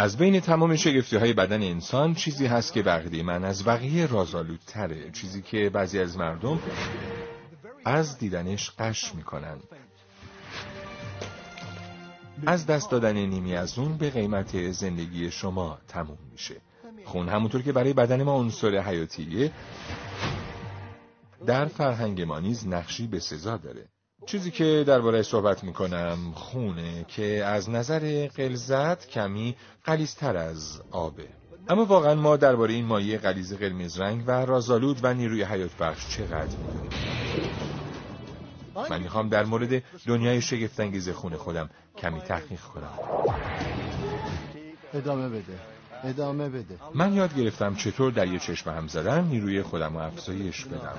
از بین تمام شگفتی های بدن انسان چیزی هست که بقیه من از بقیه رازآلودتره. چیزی که بعضی از مردم از دیدنش قش می‌کنن از دست دادن نیمی از اون به قیمت زندگی شما تموم میشه. خون همونطور که برای بدن ما عنصر حیاتیه در فرهنگ ما نیز نقشی به سزا داره. چیزی که درباره صحبت می‌کنم خونه که از نظر قلزت کمی قلیزتر از آبه. اما واقعا ما درباره این مایه قلیز قرمز رنگ و رازالود و نیروی حیات بخش چقدر می‌دونیم؟ من می‌خوام در مورد دنیای شگفتانگیز خون خودم کمی تحقیق کنم. ادامه بده. ادامه بده. من یاد گرفتم چطور در یه چشم هم زدن نیروی خودم رو افزایش بدم.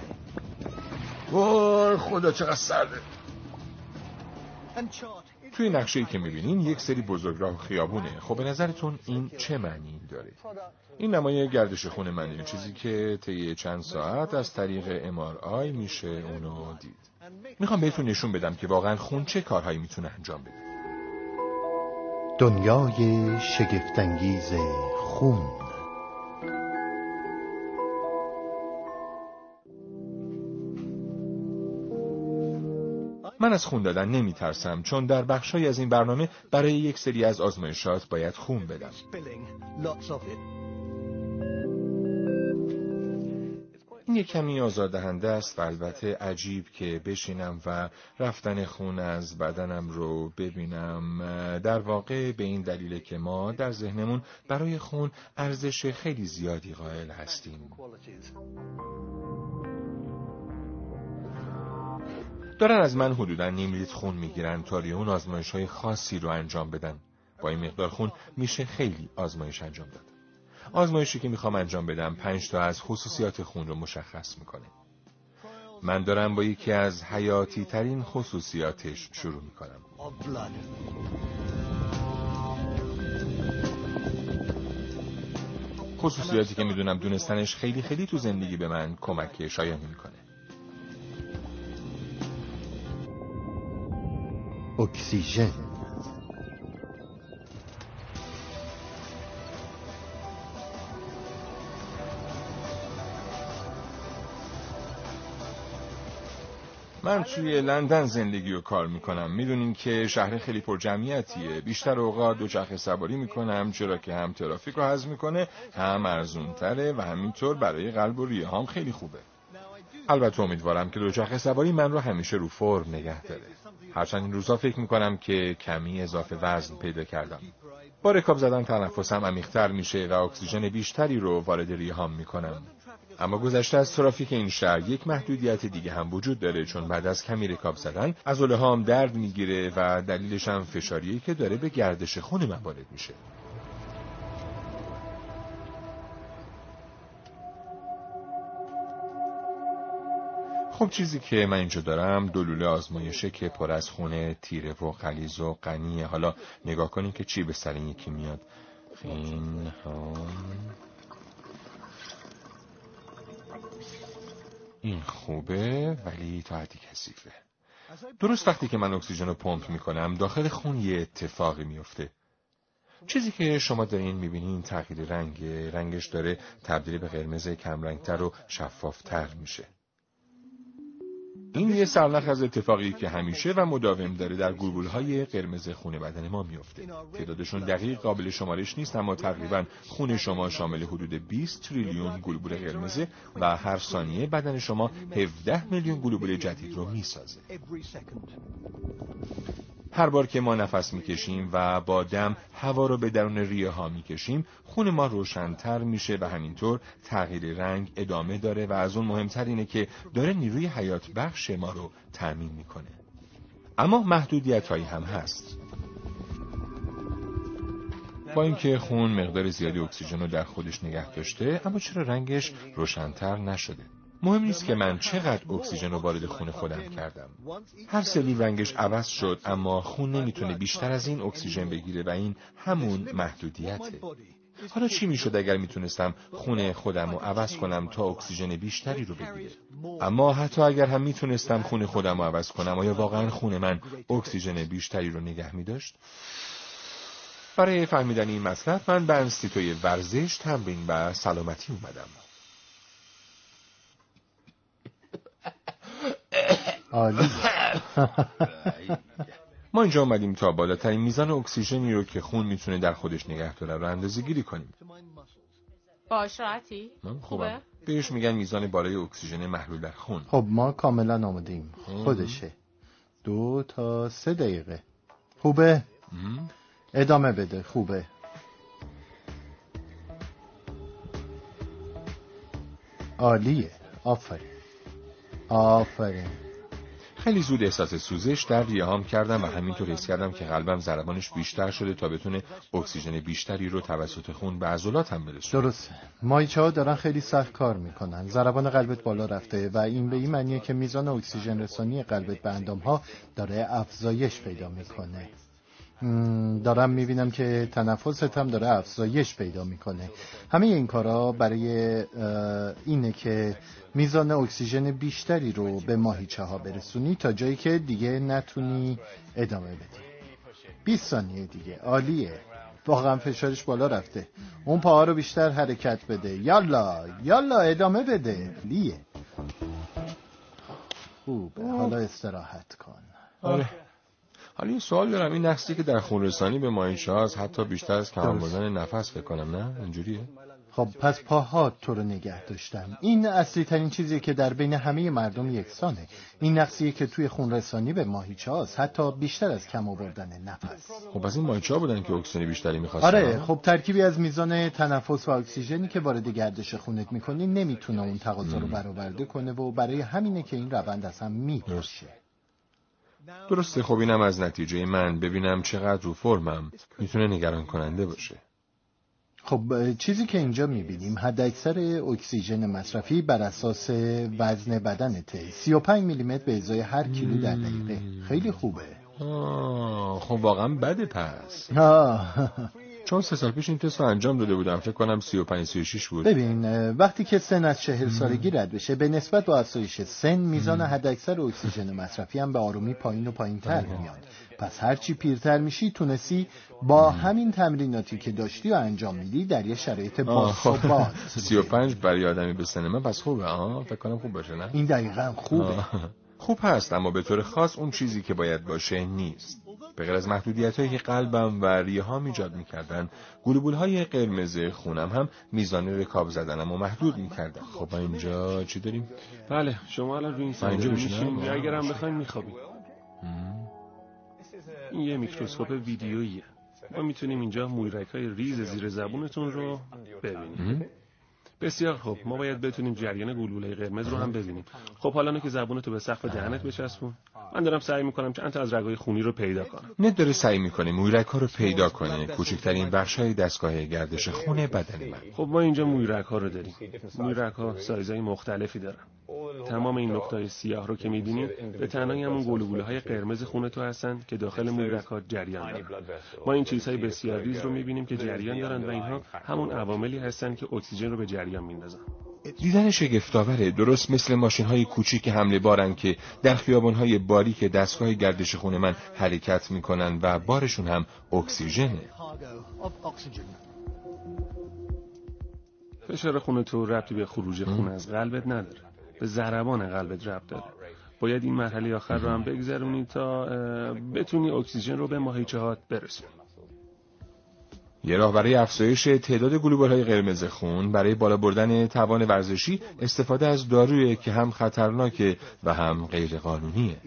وای خدا چقدر سرده. توی نقشه ای که می‌بینین یک سری بزرگراه خیابونه. خب به نظرتون این چه معنی داره؟ این نمای گردش خون منه. چیزی که طی چند ساعت از طریق MRI میشه اونو دید. می‌خوام بهتون نشون بدم که واقعا خون چه کارهایی می‌تونه انجام بده. دنیای شگفتانگیز خون. من از خون دادن نمی ترسم چون در بخشای از این برنامه برای یک سری از آزمایشات باید خون بدم. این یک کمی آزاردهنده است و البته عجیب که بشینم و رفتن خون از بدنم رو ببینم. در واقع به این دلیل که ما در ذهنمون برای خون ارزش خیلی زیادی قائل هستیم. دارن از من حدودا نیم لیتر خون می‌گیرن تا روی اون آزمایش های خاصی رو انجام بدن. با این مقدار خون میشه خیلی آزمایش انجام داد. آزمایشی که می‌خوام انجام بدم پنج تا از خصوصیات خون رو مشخص می‌کنه. من دارم با یکی از حیاتی ترین خصوصیاتش شروع می‌کنم. خصوصیاتی که می‌دونم دونستنش خیلی خیلی تو زندگی به من کمک شایانی می‌کنه. اکسیژن من توی لندن زندگی و کار می‌کنم. می‌دونین که شهر خیلی پر جمعیتیه بیشتر اوقات دوچرخه سواری می‌کنم چرا که هم ترافیک رو حذف می‌کنه هم ارزونتره و همینطور برای قلب و ریه هم خیلی خوبه. البته امیدوارم که دوچرخه سواری من رو همیشه رو فرم نگه داره. هرچند این روزا فکر می‌کنم که کمی اضافه وزن پیدا کردم. با رکاب زدن تنفسم عمیقتر میشه و اکسیژن بیشتری رو وارد ریهام می‌کنم. اما گذشته از ترافیک این شهر یک محدودیت دیگه هم وجود داره چون بعد از کمی رکاب زدن از درد می‌گیره و دلیلش هم فشاریه که داره به گردش خون من وارد میشه. خب چیزی که من اینجا دارم دلوله آزمایشه که پر از خونه تیره و غلیظ و غنیه. حالا نگاه کنیم که چی به سر این یکی میاد. این این خوبه ولی تا حدی کثیفه. درست وقتی که من اکسیژن رو پمپ می‌کنم داخل خون یه اتفاقی میفته چیزی که شما دارین می‌بینین تغییر رنگ رنگش داره تبدیل به قرمز کمرنگتر و شفافتر میشه. این یه سرنخ از اتفاقی که همیشه و مداوم داره در های قرمز خون بدن ما میفته. تعدادشون دقیق قابل شمارش نیست اما تقریبا خون شما شامل حدود 20 تریلیون گلبول قرمزه و هر ثانیه بدن شما 17 میلیون گلبول جدید رو می‌سازه. هر بار که ما نفس می‌کشیم و با دم هوا رو به درون ریه ها می‌کشیم خون ما روشنتر میشه و همینطور تغییر رنگ ادامه داره و از اون مهمتر اینه که داره نیروی حیات بخش ما رو تأمین می‌کنه. اما محدودیت هایی هم هست. با اینکه خون مقدار زیادی اکسیژن رو در خودش نگه داشته اما چرا رنگش روشنتر نشده؟ مهم نیست که من چقدر اکسیژن رو وارد خون خودم کردم. هر سلول رنگش عوض شد اما خون نمی‌تونه بیشتر از این اکسیژن بگیره و این همون محدودیته. حالا چی می‌شد اگر می‌تونستم خون خودم رو عوض کنم تا اکسیژن بیشتری رو بگیره؟ اما حتی اگر هم می‌تونستم خون خودم رو عوض کنم آیا واقعا خون من اکسیژن بیشتری رو نگه میداشت؟ برای فهمیدن این مطلب من به انستیتوی ورزش تمرین و سلامتی اومدم. عالی. ما اینجا اومدیم تا بالاترین میزان اکسیژنی رو که خون می‌تونه در خودش نگه داره رو اندازه گیری کنیم. باش راحتی؟ من خوبه؟ بهش میگن میزان بالای اکسیژن محلول در خون. خب ما کاملا آمادیم خودشه. دو تا سه دقیقه. خوبه. ادامه بده. خوبه. عالیه. آفرین. آفرین. خیلی زود احساس سوزش در ریهام کردم و همینطور حس کردم که قلبم ضربانش بیشتر شده تا بتونه اکسیژن بیشتری رو توسط خون به عضلاتم برسونه. درسته. مایچه ها دارن خیلی سخت کار می‌کنن. ضربان قلبت بالا رفته و این به این معنیه که میزان اکسیژن رسانی قلبت به اندام ها داره افزایش پیدا می‌کنه. دارم می‌بینم که تنفست هم داره افزایش پیدا می‌کنه. همه این کارا برای اینه که میزان اکسیژن بیشتری رو به ماهیچه ها برسونی تا جایی که دیگه نتونی ادامه بدی. 20 ثانیه دیگه. عالیه. واقعا فشارش بالا رفته. اون پاها رو بیشتر حرکت بده. یالا یالا ادامه بده. لیه خوبه حالا استراحت کن. آره. حالا یه سوال دارم این نقصی که در خونرسانی به ماهیچه هاست حتی بیشتر از کم. بردن نفس بکنم نه؟ اینجوریه؟ خب پس پاها تو رو نگه داشتن این اصلی ترین چیزی که در بین همه مردم یکسانه. این نقصیه که توی خون رسانی به ماهیچه هاست؟ حتی بیشتر از کم آوردن نفس. خب پس این ماهیچه ها بودن که اکسیژن بیشتری می‌خواستن؟ آره خب ترکیبی از میزان تنفس و اکسیژنی که وارد گردش خونت می‌کنی نمی‌تونه اون تقاضا رو برآورده کنه و برای همینه که این روند از هم میپاشه درسته خب اینم از نتیجه من. ببینم چقدر رو فرمم. می‌تونه نگران کننده باشه. خب چیزی که اینجا می‌بینیم حد اکثر اکسیژن مصرفی بر اساس وزن بدنته 35 میلیمتر به ازای هر کیلو در دقیقه. خیلی خوبه. آه خب واقعا بده پس. آه. چون سه سال پیش این تست رو انجام داده بودم. فکر کنم 35 36 بود. ببین وقتی که سن از چهل سالگی رد بشه به نسبت با افزایش سن میزان حداکثر اکسیژن مصرفی هم به آرومی پایین و پایین تر میاد. پس هرچی پیرتر میشی تونستی با همین تمریناتی که داشتی و انجام میدی در یه شرایط باز و باز. 35 برای آدمی به سن من پس خوبه آه. فکر کنم خوب باشه نه؟ این دقیقا خوبه. آه. خوب هست اما به طور خاص اون چیزی که باید باشه نیست. به غیر از محدودیت هایی که قلبم و ریه ها ایجاد می‌کردن گلوبول های قرمز خونم هم میزان رکاب زدنم و محدود می‌کردن. خب ما اینجا چی داریم؟ بله شما الان روی این صندلی؟ میشین یا اگرم بخواین میخوابین این یه میکروسکوپ ویدیوییه. ما می‌تونیم اینجا مویرک های ریز زیر زبونتون رو ببینیم. بسیار خوب. ما باید بتونیم جریان گلوله قرمز رو هم ببینیم. خب حالا که زبونتو به سقف دهنت بچسبون. من دارم سعی می‌کنم چند تا از رگای خونی رو پیدا کنم. نت داره سعی می‌کنه مویرک ها رو پیدا کنه. کوچکترین بخش های دستگاه گردش خون بدن من. خب ما اینجا مویرک ها رو داریم. مویرک ها سایزهای مختلفی دارن. تمام این نقطه سیاه رو که می‌بینید به تنهایی همون گلوله های قرمز خون تو هستن که داخل مویرک ها جریان دارن. ما این چیزهای بسیار ریز رو می‌بینیم که جریان دارن و اینها همون عواملی هستن که اکسیژن رو به جریان میندازن. دیدن شگفتاوره درست مثل ماشین های کوچیک حمله بارن که در خیابان های باریک دستگاه گردش خون من حرکت می‌کنن و بارشون هم اکسیژنه. فشار خون تو ربطی به خروج خون از قلبت نداره. به ضربان قلبت ربط داره. باید این مرحله آخر رو هم بگذرونی تا بتونی اکسیژن رو به ماهیچه هات برسونی یه راه برای افزایش تعداد گلوبول های قرمز خون برای بالا بردن توان ورزشی استفاده از دارویی که هم خطرناکه و هم غیر قانونیه.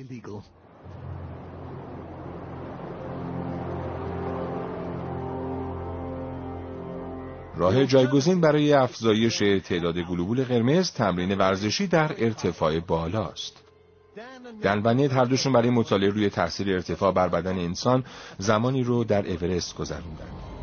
راه جایگزین برای افزایش تعداد گلوبول قرمز تمرین ورزشی در ارتفاع بالاست. دن و نت هر دوشون برای مطالعه روی تاثیر ارتفاع بر بدن انسان زمانی رو در اورست گذروندن.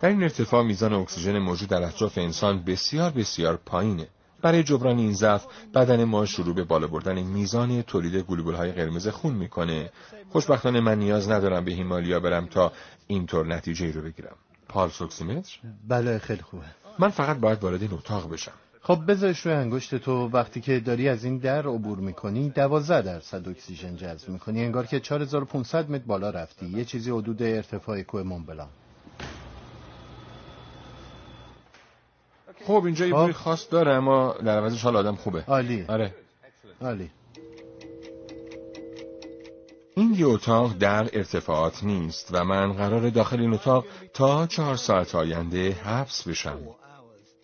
در این ارتفاع میزان اکسیژن موجود در اطراف انسان بسیار بسیار پایینه. برای جبران این ضعف بدن ما شروع به بالا بردن میزان تولید گلوبول‌های قرمز خون می‌کنه. خوشبختانه من نیاز ندارم به هیمالیا برم تا اینطور نتیجه رو بگیرم. پالس اکسیمتر؟ بله خیلی خوبه من فقط باید وارد این اتاق بشم. خب بذارش روی انگشت تو وقتی که داری از این در عبور می‌کنی دوازده درصد اکسیژن جذب می‌کنی انگار که 4500 متر بالا رفتی یه چیزی حدود ارتفاع کوه مونبلان خب اینجا یه خب. بوی خاص داره اما در عوضش حال آدم خوبه. عالی. آره. عالی. این یه اتاق در ارتفاعات نیست و من قرار داخل این اتاق تا چهار ساعت آینده حبس بشم.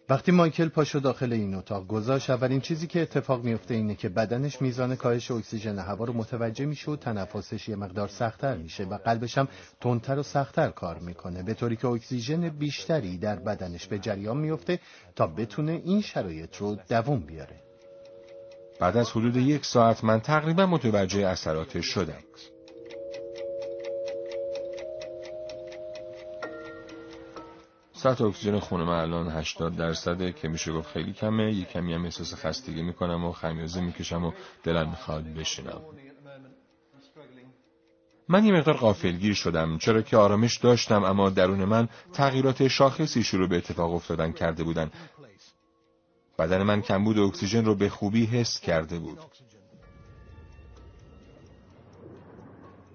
وقتی مایکل پاشو داخل این اتاق گذاشت اولین چیزی که اتفاق میفته اینه که بدنش میزان کاهش اکسیژن هوا رو متوجه میشه و تنفسش یه مقدار سختتر میشه و قلبش هم تندتر و سختتر کار می‌کنه. به طوری که اکسیژن بیشتری در بدنش به جریان میفته تا بتونه این شرایط رو دووم بیاره. بعد از حدود یک ساعت من تقریبا متوجه اثراتش شدم. سطح اکسیژن خون من الان 80 درصده که میشه گفت خیلی کمه. یه کمی هم احساس خستگی می‌کنم و خمیازه می‌کشم و دلم می‌خواد بشینم. من یه مقدار غافلگیر شدم. چرا که آرامش داشتم اما درون من تغییرات شاخصی شروع به اتفاق افتادن کرده بودن. بدن من کمبود اکسیژن رو به خوبی حس کرده بود.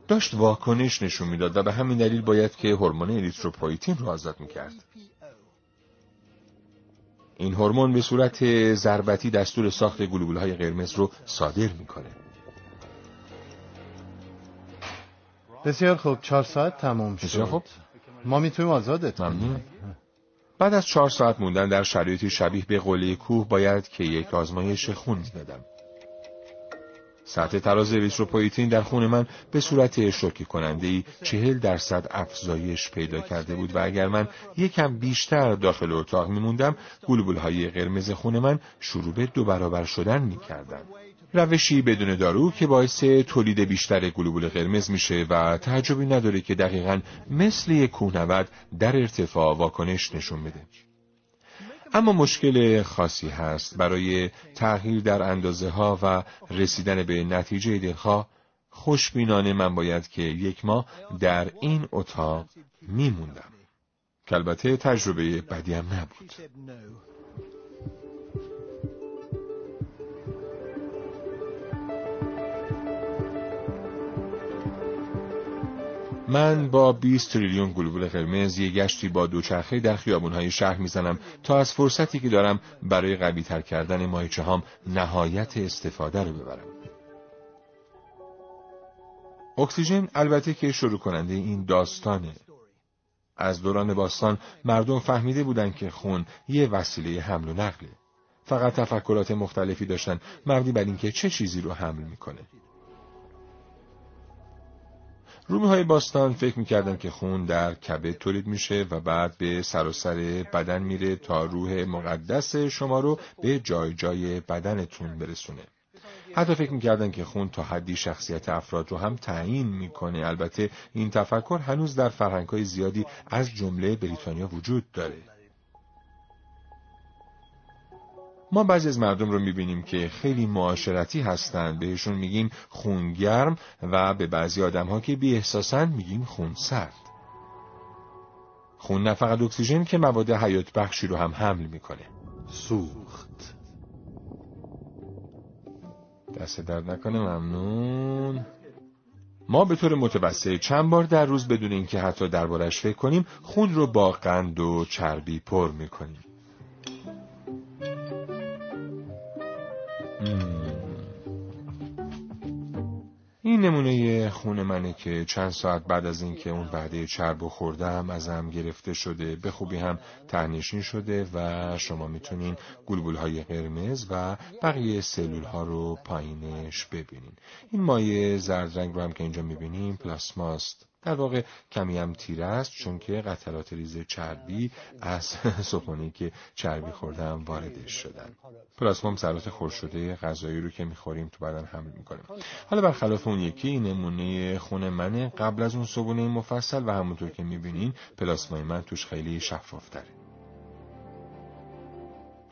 داشت واکنش نشون می‌داد و به همین دلیل باید که هورمون اریتروپویتین رو آزاد می‌کرد. این هورمون به صورت ضربتی دستور ساخت گلوبولهای قرمز رو صادر می‌کنه. بسیار خوب. چهار ساعت تمام شد. بسیار خوب. ما می‌تونیم آزادت کنیم. ممنون. بعد از چهار ساعت موندن در شرایطی شبیه به قله کوه باید که یک آزمایش خون می‌دادم سطح تراز اریتروپویتین در خون من به صورت شوکه کننده ای چهل درصد افزایش پیدا کرده بود و اگر من یکم بیشتر داخل اتاق میموندم گلبول های قرمز خون من شروع به دو برابر شدن می‌کردن. روشی بدون دارو که باعث تولید بیشتر گلوبول قرمز میشه و تعجبی نداره که دقیقا مثل یک کوهنورد در ارتفاع واکنش نشون بده. اما مشکل خاصی هست. برای تغییر در اندازه ها و رسیدن به نتیجه دلخواه خوشبینانه من باید که یک ماه در این اتاق میموندم. که البته تجربه بدی هم نبود. من با 20 تریلیون گلوبول قرمز یه گشتی با دوچرخه در خیابونهای شهر می‌زنم تا از فرصتی که دارم برای قوی تر کردن ماهیچه هام نهایت استفاده رو ببرم. اکسیژن البته که شروع کننده این داستانه. از دوران باستان مردم فهمیده بودند که خون یه وسیله حمل و نقله. فقط تفکرات مختلفی داشتن مبنی بر اینکه چه چیزی رو حمل می‌کنه. رومی های باستان فکر می‌کردن که خون در کبد تولید میشه و بعد به سراسر بدن میره تا روح مقدس شما رو به جای جای بدنتون برسونه. حتی فکر می‌کردن که خون تا حدی شخصیت افراد رو هم تعیین می‌کنه. البته این تفکر هنوز در فرهنگ های زیادی از جمله بریتانیا وجود داره. ما بعضی از مردم رو می‌بینیم که خیلی معاشرتی هستند بهشون میگیم خونگرم و به بعضی آدم ها که بی احساسن میگیم خون سرد خون نه فقط اکسیژن که مواد حیات بخشی رو هم حمل می‌کنه. سوخت. دست درد نکنه ممنون. ما به طور متوسط چند بار در روز بدون اینکه حتی دربارش فکر کنیم خون رو با قند و چربی پر می‌کنیم. این نمونه خون منه که چند ساعت بعد از اینکه اون وعده چرب خوردم ازم گرفته شده به خوبی هم تهنشین شده و شما می‌تونین گلبول های قرمز و بقیه سلول ها رو پایینش ببینین. این مایه زرد رنگ رو هم که اینجا می‌بینیم پلاسماست. در واقع کمی هم تیره است چون که قطرات ریز چربی از صبحانه که چربی خوردم واردش شدن. پلاسمام ذرات خرد شده غذایی رو که می‌خوریم تو بدن حمل می‌کنیم. حالا برخلاف اون یکی نمونه خون منه. قبل از اون صبحونه مفصل و همونطور که می‌بینین پلاسمای من توش خیلی شفافتره.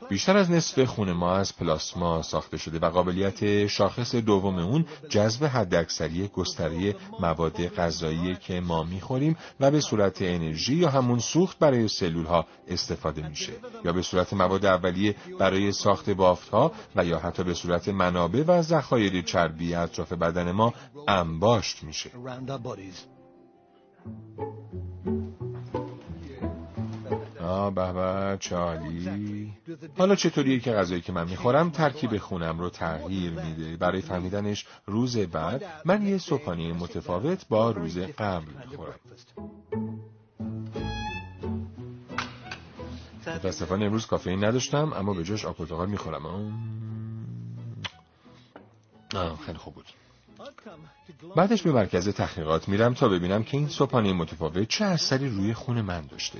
بیشتر از نصف خون ما از پلاسما ساخته شده و قابلیت شاخص دوم اون جذب حداکثری گستره مواد غذایی که ما می‌خوریم و به صورت انرژی یا همون سوخت برای سلول ها استفاده میشه یا به صورت مواد اولیه برای ساخت بافت ها و یا حتی به صورت منابع و ذخایر چربی اطراف بدن ما انباشت میشه. آه به چالی. حالا چطوریه که غذایی که من می‌خورم ترکیب خونم رو تغییر میده؟ برای فهمیدنش روز بعد من یه صبحانه متفاوت با روز قبل می‌خورم. متاسفانه امروز کافئین نداشتم اما به جاش آب پرتقال می‌خورم. آه خیلی خوب بود. بعدش به مرکز تحقیقات میرم تا ببینم که این صبحانه متفاوت چه اثری روی خون من داشته.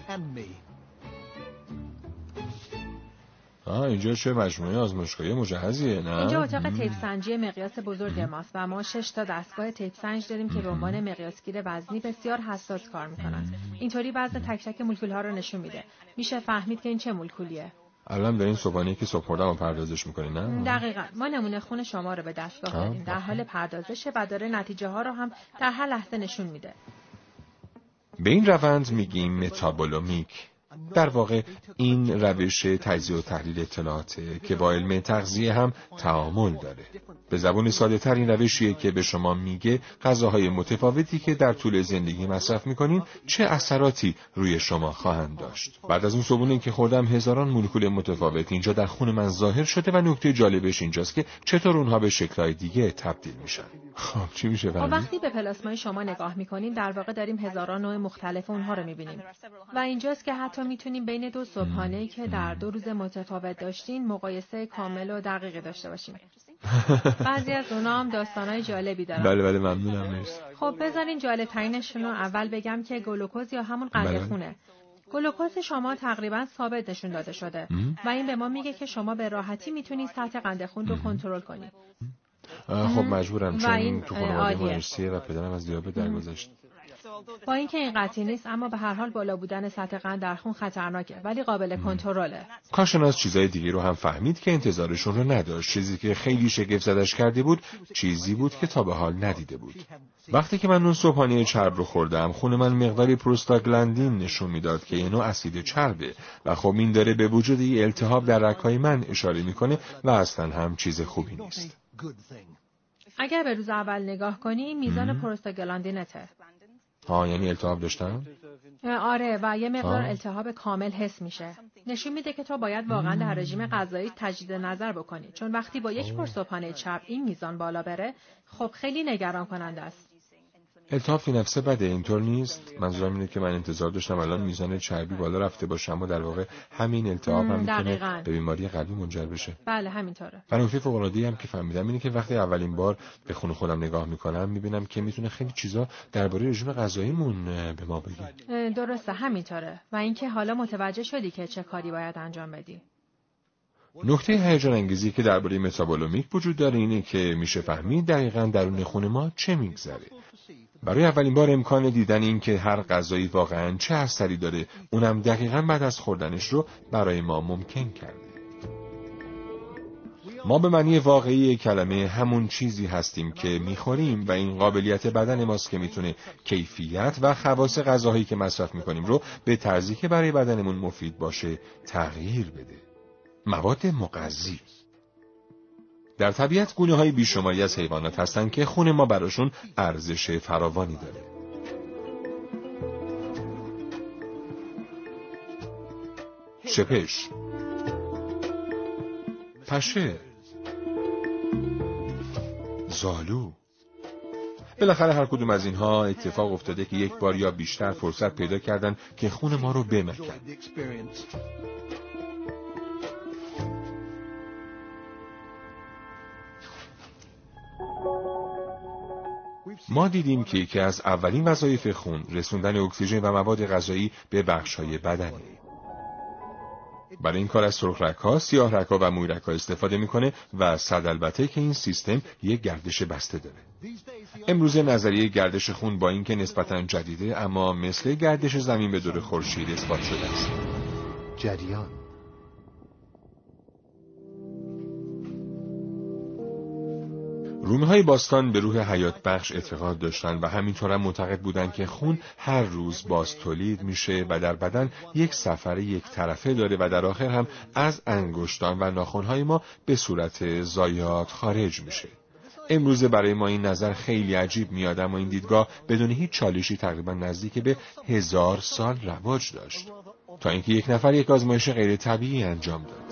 آه اینجا چه مجموعه آزمایشگاهی مجهزیه نه؟ اینجا اتاق طیف سنجی مقیاس بزرگ ماست و ما شش تا دستگاه طیف سنج داریم که به عنوان مقیاسگیر وزنی بسیار حساس کار می‌کنند اینطوری وزن تک تک مولکول ها رو نشون میده. میشه فهمید که این چه مولکولیه. الان دارین صبحانه‌ای که صبح خوردم پردازش می‌کنین نه؟ دقیقا. ما نمونه خون شما رو به دستگاه دادیم در حال پردازشه و داره نتیجه ها رو هم در هر لحظه نشون میده. به این روند میگیم متابولومیک در واقع این روش تجزیه و تحلیل اطلاعاته که با علم تغذیه هم تعامل داره. به زبون ساده تر این روشیه که به شما میگه غذاهای متفاوتی که در طول زندگی مصرف می‌کنین چه اثراتی روی شما خواهند داشت. بعد از اون صبونه که خوردم هزاران مولکول متفاوت اینجا در خون من ظاهر شده و نکته جالبش اینجاست که چطور اونها به شکلهای دیگه تبدیل میشن. خب چی میشه خب وقتی به پلاسمای شما نگاه می‌کنیم در واقع داریم هزاران نوع مختلف اونها رو می‌بینیم. و اینجاست که حتی می‌تونیم بین دو صبحانه که در دو روز متفاوت داشتین مقایسه کامل و دقیقی داشته باشیم بعضی از اونا هم داستانهای جالبی دارن. بله بله ممنونم مرسی. خب بذارین جالب ترینشون رو اول بگم که گلوکوز یا همون قند بله. خونه. گلوکوز شما تقریبا ثابت نشون داده شده. و این به ما میگه که شما به راحتی می‌تونید سطح قند خون رو کنترل کنید. خب مجبورم چون تو خانواده و پدرم از دیابت درگذشت. با اینکه این قطعی نیست اما به هر حال بالا بودن سطح قند در خون خطرناکه ولی قابل کنترله. کارشناس چیزای دیگه رو هم فهمید که انتظارشون رو نداشت. چیزی که خیلی شگفت زدش کرده بود چیزی بود که تا به حال ندیده بود. وقتی که من اون صبحانه چرب رو خوردم خون من مقداری پروستاگلاندین نشون می‌داد که اینو اسید چربه. و خب این داره به وجود ای التهاب در رکای من اشاره می‌کنه و اصلا هم چیز خوبی نیست. اگر به روز اول نگاه کنی میزان پروستاگلاندینته ها یعنی التهاب داشتم؟ آره و یه مقدار التهاب کامل حس میشه. نشون میده که تو باید واقعا در رژیم غذایی تجدید نظر بکنی. چون وقتی با یک پرسوپانه چپ این میزان بالا بره خب خیلی نگران کننده است. التهاب نفسه بده اینطور نیست؟ منظورم اینه که من انتظار داشتم الان میزان چربی بالا رفته باشه اما در واقع همین التهاب هم می‌تونه به بیماری قلبی منجر بشه. بله همینطوره. و نکته فوق هم که فهمیدم اینه که وقتی اولین بار به خون خودم نگاه می‌کنم می‌بینم که می‌تونه خیلی چیزا درباره رژیم غذاییمون به ما بگه. درسته همینطوره. و اینکه حالا متوجه شدی که چه کاری باید انجام بدی. نکته هیجان انگیزی که درباره متابولومیک وجود داره اینه که میشه فهمید دقیقا درون خون ما چه میگذره. برای اولین بار امکان دیدن این که هر غذایی واقعا چه اثری داره اونم دقیقا بعد از خوردنش رو برای ما ممکن کرده. ما به معنی واقعی کلمه همون چیزی هستیم که می‌خوریم و این قابلیت بدن ماست که می‌تونه کیفیت و خواص غذاهایی که مصرف می‌کنیم رو به طرزی که برای بدنمون مفید باشه تغییر بده. مواد مغذی. در طبیعت گونه های بیشماری از حیوانات هستند که خون ما براشون ارزش فراوانی داره. شپش. پشه. زالو. بالاخره هر کدوم از اینها اتفاق افتاده که یک بار یا بیشتر فرصت پیدا کردن که خون ما رو بمکن. ما دیدیم که یکی از اولین وظایف خون رسوندن اکسیژن و مواد غذایی به بخش‌های بدنه. برای این کار از سرخ رک‌ها، سیاه و موی رک‌ها استفاده می‌کنه و صد البته که این سیستم یک گردش بسته داره. امروز نظریه گردش خون با اینکه نسبتا جدیده اما مثل گردش زمین به دور خورشید اثبات شده است. جریان رومی های باستان به روح حیات بخش اعتقاد داشتند و همینطور هم معتقد بودند که خون هر روز باز تولید میشه و در بدن یک سفر یک طرفه داره و در آخر هم از انگشتان و ناخونهای ما به صورت زایات خارج میشه. امروزه برای ما این نظر خیلی عجیب میاد اما این دیدگاه بدون هیچ چالشی تقریبا نزدیک به هزار سال رواج داشت تا اینکه یک نفر یک آزمایش غیر طبیعی انجام داد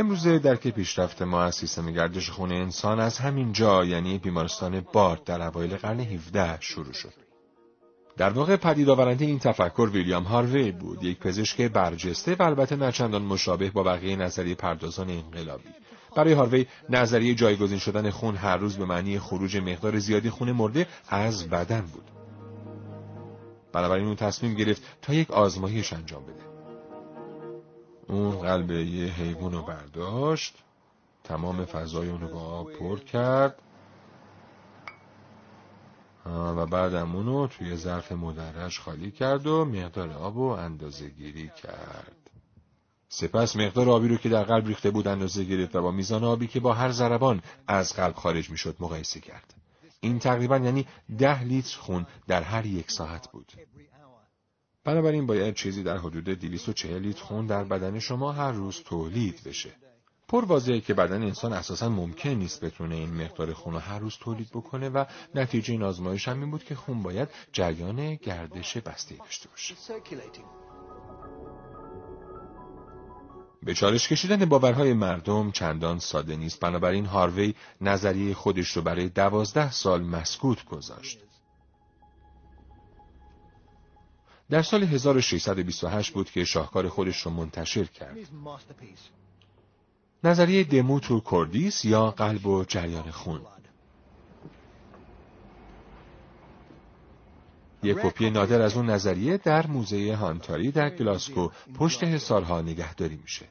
امروزه درک پیشرفت ما از سیستم گردش خون انسان از همین جا یعنی بیمارستان بارد در اوایل قرن 17 شروع شد. در واقع پدید آورنده این تفکر ویلیام هاروی بود یک پزشک برجسته و البته نچندان مشابه با بقیه نظریه پردازان انقلابی. برای هاروی نظریه جایگزین شدن خون هر روز به معنی خروج مقدار زیادی خون مرده از بدن بود. بنابراین اون تصمیم گرفت تا یک آزمایش انجام بده. اون قلب یه حیوان رو برداشت تمام فضای اونو با آب پر کرد. و بعدم اونو توی ظرف مدرج خالی کرد و مقدار آب رو اندازه گیری کرد. سپس مقدار آبی رو که در قلب ریخته بود اندازه گرفت و با میزان آبی که با هر ضربان از قلب خارج می‌شد مقایسه کرد. این تقریبا یعنی ده لیتر خون در هر یک ساعت بود. بنابراین باید چیزی در حدود 240 لیتر خون در بدن شما هر روز تولید بشه. پر واضحه که بدن انسان اساسا ممکن نیست بتونه این مقدار خون رو هر روز تولید بکنه و نتیجه این آزمایش هم این بود که خون باید جریان گردش بسته داشته باشه. به چالش کشیدن باورهای مردم چندان ساده نیست بنابراین هاروی نظریه خودش رو برای دوازده سال مسکوت گذاشت. در سال 1628 بود که شاهکار خودش رو منتشر کرد. نظریه دموتور کوردیس یا قلب و جریان خون. یک کپی نادر از اون نظریه در موزه هانتاری در گلاسکو پشت حسارها نگهداری میشه.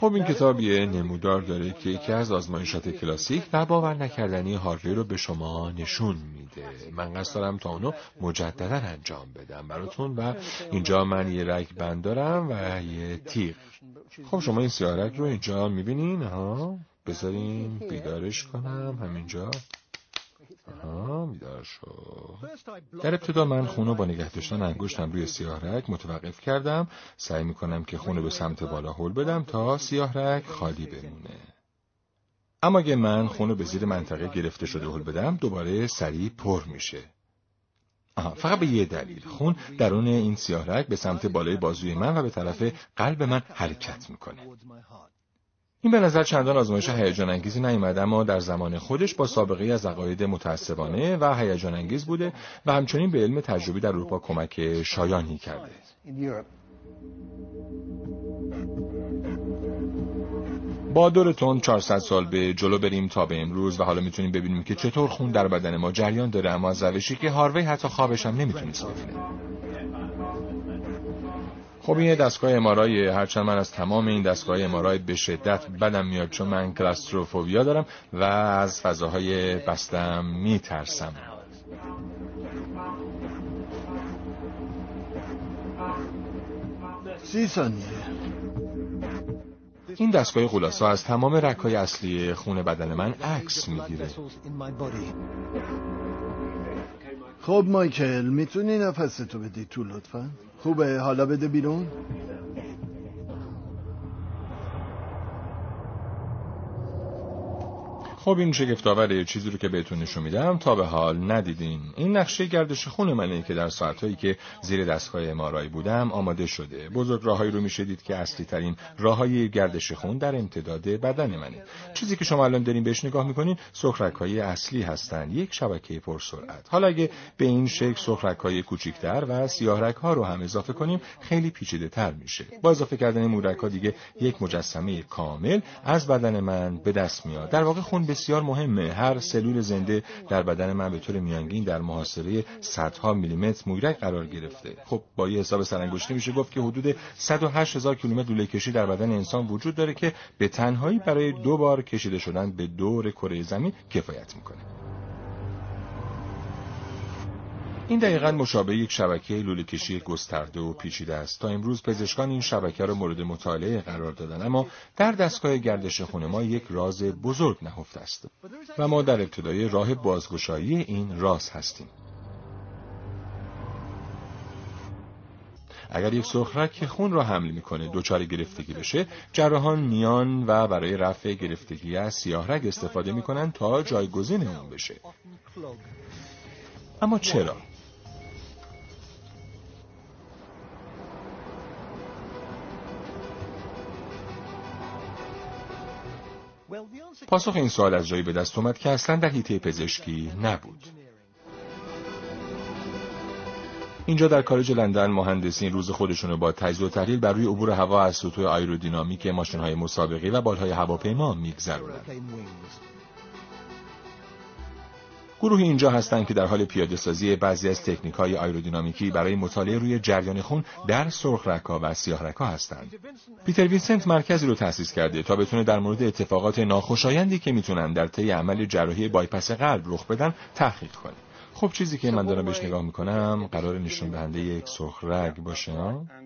خب این کتاب یه نمودار داره که یکی از آزمایشات کلاسیک و باور نکردنی هاروی رو به شما نشون میده. من قصد دارم تا اونو مجددا انجام بدم براتون و اینجا من یه رگ بند دارم و یه تیغ. خب شما این سیارک رو اینجا می‌بینین؟ ها بذارین بیدارش کنم همینجا. آها در ابتدا من خونو با نگه داشتن انگشتم روی سیاه رگ متوقف کردم. سعی می‌کنم که خونو به سمت بالا هل بدم تا سیاه رگ خالی بمونه. اما اگه من خونو به زیر منطقه گرفته شده هل بدم دوباره سریع پر میشه. آها فقط به یه دلیل. خون درون این سیاه رگ به سمت بالای بازوی من و به طرف قلب من حرکت می‌کنه. این به نظر چندان آزمایش هیجان انگیزی نیامد اما در زمان خودش با سابقه از عقاید متعصبانه و هیجان انگیز بوده و همچنین به علم تجربی در اروپا کمک شایانی کرده. با دورتون 400 سال به جلو بریم تا به امروز و حالا می‌تونیم ببینیم که چطور خون در بدن ما جریان داره اما از روشی که هاروی حتی خوابش هم نمی‌تونست ببینه. خب این دستگاه امارای هرچند من از تمام این دستگاه امارای به شدت بدم میاد چون من کلاستروفوبیا دارم و از فضاهای بستم میترسم. سی ثانیه. این دستگاه غلاسا از تمام رکای اصلی خون بدن من عکس می‌گیره. خب مایکل می‌تونی نفستو بدی تو لطفا؟ خوبه؟ حالا بده بیرون؟ خب این شگفت‌آور چیزی رو که بهتون نشون میدم. تا به حال ندیدین. این نقشه گردش خون منه که در ساعتهایی که زیر دستگاه امارایی بودم آماده شده. بزرگ راههایی رو میشه دید که اصلی ترین راههای گردش خون در امتداد بدن منه. چیزی که شما الان دارین بهش نگاه می‌کنین سخرک های اصلی هستن. یک شبکه پرسرعت. حالا اگه به این شکل سخرک های کوچیکتر و سیاهرک ها رو هم اضافه کنیم خیلی پیچیده تر میشه. با اضافه کردن مورک ها دیگه یک مجسمه کامل از بدن من به دست میاد. در واقع خون بسیار مهمه. هر سلول زنده در بدن من به طور میانگین در محاصره صدها میلیمتر مورک قرار گرفته. خب با یه حساب سرانگشتی میشه گفت که حدود 108 هزار کیلومتر لوله کشی در بدن انسان وجود داره که به تنهایی برای دو بار کشیده شدن به دور کره زمین کفایت می‌کنه. این دقیقا مشابه یک شبکه لوله کشی گسترده و پیچیده است. تا امروز پزشکان این شبکه را مورد مطالعه قرار دادن اما در دستگاه گردش خون ما یک راز بزرگ نهفته است و ما در ابتدای راه بازگشایی این راز هستیم. اگر یک سرخرک که خون را حمل می‌کنه دچار گرفتگی بشه جراحان میان و برای رفع گرفتگی از سیاهرگ استفاده می‌کنن تا جایگزین اون بشه. اما چرا؟ پاسخ این سوال از جایی به دست اومد که اصلا در حیطه پزشکی نبود اینجا در کالج لندن مهندسین روز خودشون رو با تجزیه و تحلیل بر روی عبور هوا از سطوح آیرودینامیک ماشین های مسابقه و بالهای هواپیما میگذرونند. گروه اینجا هستند که در حال پیاده سازی بعضی از تکنیک های آیرودینامیکی برای مطالعه روی جریان خون در سرخ رگا و سیاه رگا هستند. پیتر وینسنت مرکزی رو تأسیس کرده تا بتونه در مورد اتفاقات ناخوشایندی که می‌تونن در طی عمل جراحی بایپس قلب رخ بدن تحقیق کنه. خب چیزی که من دارم بهش نگاه می‌کنم قراره نشون دهنده یک سرخ رگ باشه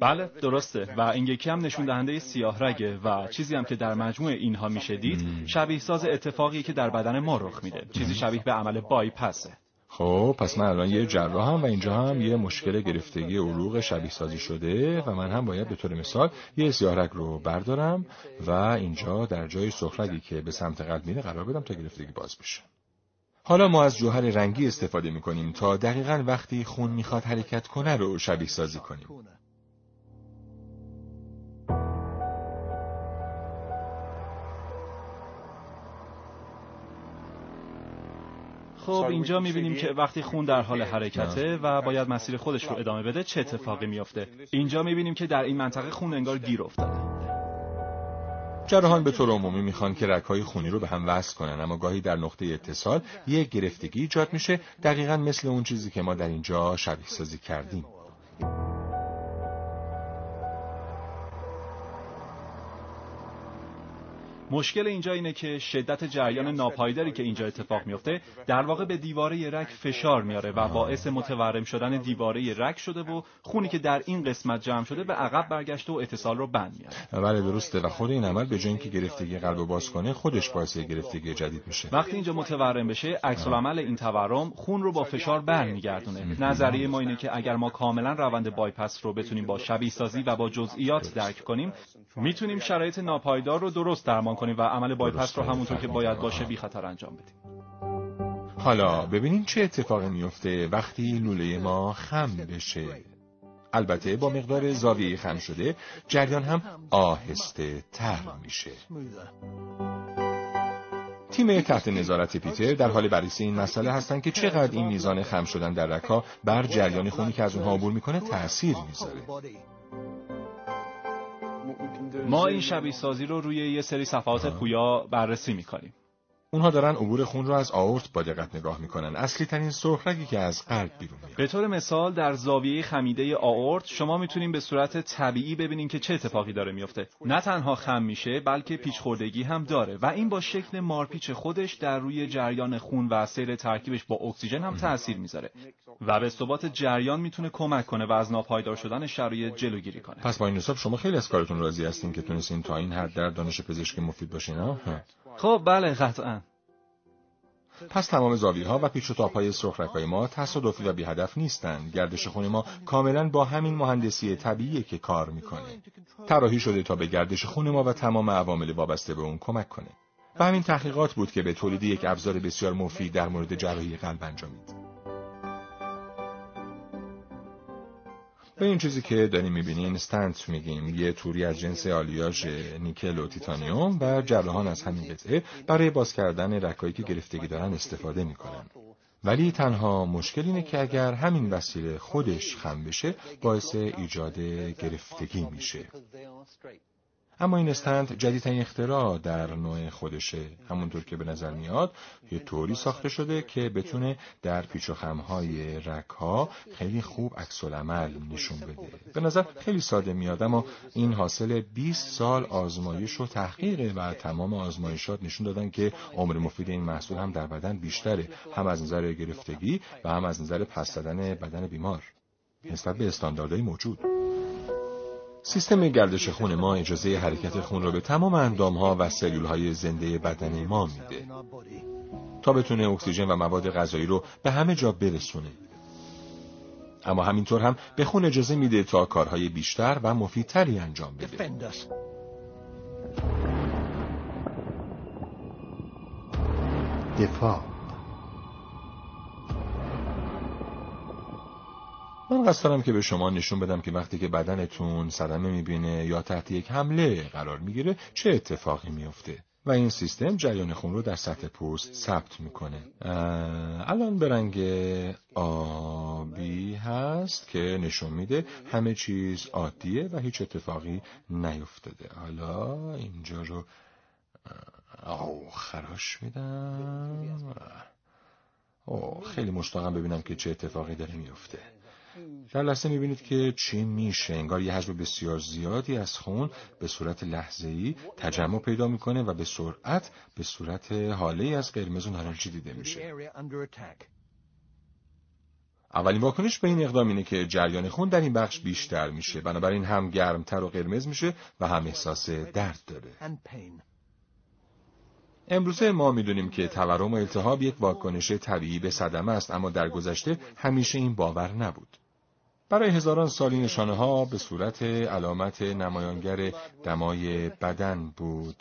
بله درسته. و این یکی هم نشون دهنده سیاه رگه و چیزی هم که در مجموع اینها میشه دید شبیه سازی اتفاقیه که در بدن ما رخ میده. چیزی شبیه به عمل بایپسه خب پس من الان یه جراحم و اینجا هم یه مشکل گرفتگی عروق شبیه سازی شده و من هم باید به طور مثال یه سیاهرگ رو بردارم و اینجا در جای سرخرگی که به سمت قلب میره قرار بدم تا گرفتگی باز بشه. حالا ما از جوهر رنگی استفاده می کنیم تا دقیقا وقتی خون می‌خواد حرکت کنه رو شبیه سازی کنیم. خب اینجا می‌بینیم که وقتی خون در حال حرکته و باید مسیر خودش رو ادامه بده چه اتفاقی میافته. اینجا می‌بینیم که در این منطقه خون انگار گیر افتاده. جراحان به طور عمومی می‌خوان که رگهای خونی رو به هم وصل کنن. اما گاهی در نقطه اتصال یک گرفتگی ایجاد میشه دقیقا مثل اون چیزی که ما در اینجا شبیه سازی کردیم. مشکل اینجا اینه که شدت جریان ناپایداری که اینجا اتفاق میفته در واقع به دیواره رگ فشار میاره و باعث متورم شدن دیواره رگ شده و خونی که در این قسمت جمع شده به عقب برگشته و اتصال رو بند میاره. بله درسته. و خود این عمل به جای اینکه گرفتگی قلب باز کنه خودش باعث گرفتگی جدید میشه. وقتی اینجا متورم بشه عکس العمل این تورم خون رو با فشار برمیگردونه نظریه ما اینه که اگر ما کاملا روند بایپس رو بتونیم با شبیه سازی و با جزئیات درک کنیم می‌تونیم شرایط ناپایدار رو درست درمان کنیم و عمل بایپس رو همونطور که باید باشه بی خطر انجام بدیم. حالا ببینیم چه اتفاقی میفته وقتی لوله ما خم بشه. البته با مقدار زاویه خم شده جریان هم آهسته تر میشه. تیم تحت نظارت پیتر در حال بررسی این مسئله هستند که چقدر این میزان خم شدن در رکا بر جریان خونی که از اونها عبور می‌کنه تاثیر می‌ذاره. ما این شبیه سازی رو روی یه سری صفحات پویا بررسی می‌کنیم. اونها دارن عبور خون رو از آورت با دقت نگاه می‌کنن. اصلی ترین سرخرگی که از قلب بیرون میاد. به طور مثال در زاویه خمیده آورت شما می‌تونین به صورت طبیعی ببینین که چه اتفاقی داره میفته نه تنها خم میشه بلکه پیچ خوردگی هم داره و این با شکل مارپیچ خودش در روی جریان خون و سیر ترکیبش با اکسیژن هم تاثیر می‌ذاره. و به ثبات جریان می‌تونه کمک کنه و از ناپایدار شدن شرایط جلوگیری کنه. پس با این حساب شما خیلی از کارتون راضی هستین که تونستین تا این حد در دانش پزشکی مفید باشین ها خب بله قطعا پس تمام زاویه ها و پیچ و تاپ های های ما تصادفی و بی هدف نیستند. گردش خون ما کاملا با همین مهندسی طبیعی که کار می‌کنه. طراحی شده تا به گردش خون ما و تمام عوامل وابسته به اون کمک کنه. و همین تحقیقات بود که به تولید یک ابزار بسیار مفید در مورد جراحی قلب انجامید. به این چیزی که داریم می‌بینین استنت میگیم. یه توری از جنس آلیاژ نیکل و تیتانیوم و جراحان از همین قطعه برای باز کردن رکایی که گرفتگی دارن استفاده می‌کنن. ولی تنها مشکل اینه که اگر همین وسیله خودش خم بشه باعث ایجاد گرفتگی میشه. اما این استند جدیدترین اختراع در نوع خودشه. همونطور که به نظر میاد یه طوری ساخته شده که بتونه در پیچ و خمهای رکها خیلی خوب عکس عمل نشون بده. به نظر خیلی ساده میاد اما این حاصل 20 سال آزمایش و تحقیقه و تمام آزمایشات نشون دادن که عمر مفید این محصول هم در بدن بیشتره. هم از نظر گرفتگی و هم از نظر پس دادن بدن بیمار. نسبت به استانداردهای موجود. سیستم گردش خون ما اجازه حرکت خون را به تمام اندامها و های زنده بدن ما میده. تا بتونه اکسیژن و مواد غذایی رو به همه جا برسونه. اما همینطور هم به خون اجازه میده تا کارهای بیشتر و مفیدتری انجام بده. دفاع. من قصد دارم که به شما نشون بدم که وقتی که بدنتون صدمه می‌بینه یا تحت یک حمله قرار می‌گیره چه اتفاقی میفته و این سیستم جریان خون رو در سطح پوست ثبت می‌کنه. الان به رنگ آبی هست که نشون میده همه چیز عادیه و هیچ اتفاقی نیفتاده. حالا اینجا رو آو خراش میدم. اوه خیلی مشتاقم ببینم که چه اتفاقی داره میفته در لحظه می‌بینید که چی میشه. انگار یه حجم بسیار زیادی از خون به صورت لحظه‌ای تجمع پیدا می‌کنه و به سرعت به صورت حاله از قرمز و نارنجی دیده میشه. اولین واکنش به این اقدام اینه که جریان خون در این بخش بیشتر میشه. بنابراین هم گرمتر و قرمز میشه و هم احساس درد داره. امروزه ما می‌دونیم که تورم و التهاب یک واکنش طبیعی به صدمه است اما در گذشته همیشه این باور نبود. برای هزاران سالی نشانه ها به صورت علامت نمایانگر دمای بدن بود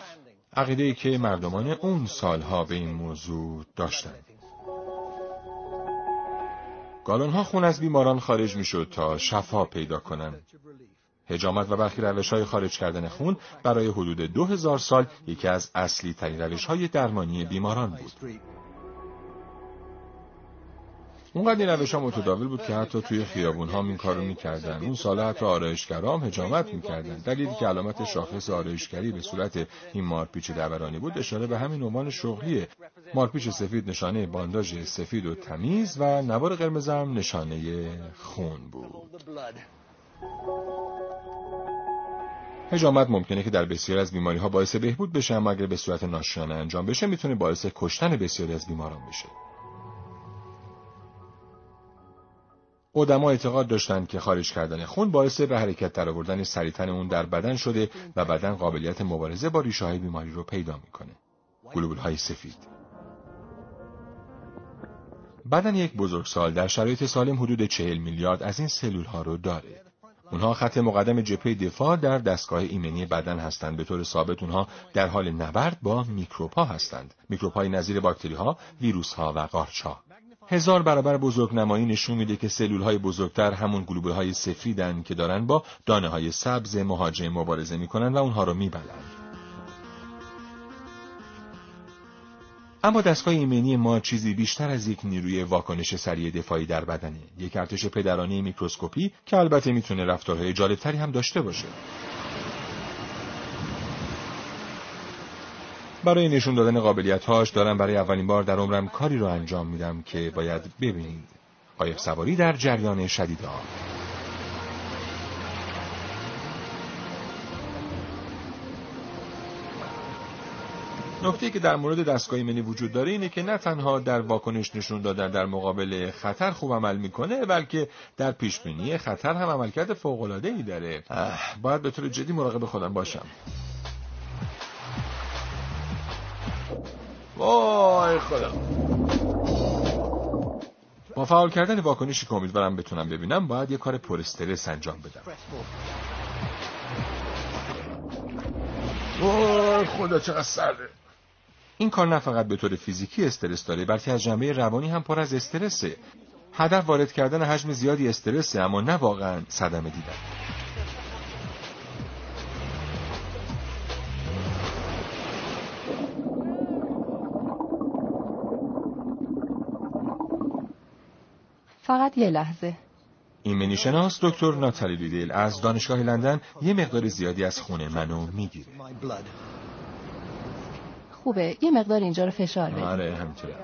عقیده ای که مردمان اون سالها به این موضوع داشتند گالون ها خون از بیماران خارج می شد تا شفا پیدا کنند. هجامت و برخی روش های خارج کردن خون برای حدود دو هزار سال یکی از اصلی ترین روش های درمانی بیماران بود. اونقدر این روش ها متداول بود که حتی توی خیابون ها این کارو می‌کردن. اون ساله حتی آرایشگرام هجامت می‌کردن. دلیلی که علامت شاخص آرایشگری به صورت این مارپیچ دورانی بود اشاره به همین عنوان شغلیه مارپیچ سفید نشانه بانداژ سفید و تمیز و نوار قرمز هم نشانه خون بود. هجامت ممکنه که در بسیاری از بیماری ها باعث بهبود بشه اما اگر به صورت ناشیانه انجام بشه می‌تونه باعث کشتن بسیاری از بیماران بشه. قدما اعتقاد داشتند که خارج کردن خون باعث به حرکت درآوردن سریتن اون در بدن شده و بدن قابلیت مبارزه با ریشه های بیماری رو پیدا می‌کنه. گلوبول های سفید بدن یک بزرگسال در شرایط سالم حدود چهل میلیارد از این سلول ها رو داره. اونها خط مقدم جپه دفاع در دستگاه ایمنی بدن هستند به طور ثابت اونها در حال نبرد با میکروب ها هستند میکروب های نظیر باکتری ها ویروس ها و قارچ ها هزار برابر بزرگ نمایی نشون میده که سلول های بزرگتر همون گلوبول های سفیدن که دارن با دانه های سبز مهاجم مبارزه می‌کنن و اونها رو میبلند. اما دستگاه ایمنی ما چیزی بیشتر از یک نیروی واکنش سریع دفاعی در بدنه یک ارتش پدرانه میکروسکوپی که البته می‌تونه رفتارهای جالبتری هم داشته باشه برای نشون دادن قابلیت هاش دارم برای اولین بار در عمرم کاری رو انجام میدم که باید ببینید. قایق سواری در جریان شدید آب. نکته که در مورد دستگاه ایمنی وجود داره اینه که نه تنها در واکنش نشون دادن در مقابل خطر خوب عمل می‌کنه بلکه در پیش بینی خطر هم عملکرد فوق العاده ای داره باید به طور جدی مراقب خودم باشم. وای خدا. با فعال کردن واکنشی که امیدوارم بتونم ببینم باید یه کار پر استرس انجام بدم. وای خدا چقدر سرده. این کار نه فقط به طور فیزیکی استرس داره بلکه از جنبه روانی هم پر از استرسه. هدف وارد کردن حجم زیادی استرسه اما نه واقعا صدمه دیدن. فقط یه لحظه. ایمنی شناس دکتر ناتالی لیدل از دانشگاه لندن یه مقدار زیادی از خون منو می‌گیره. خوبه یه مقدار اینجا رو فشار بده آره همینطوره.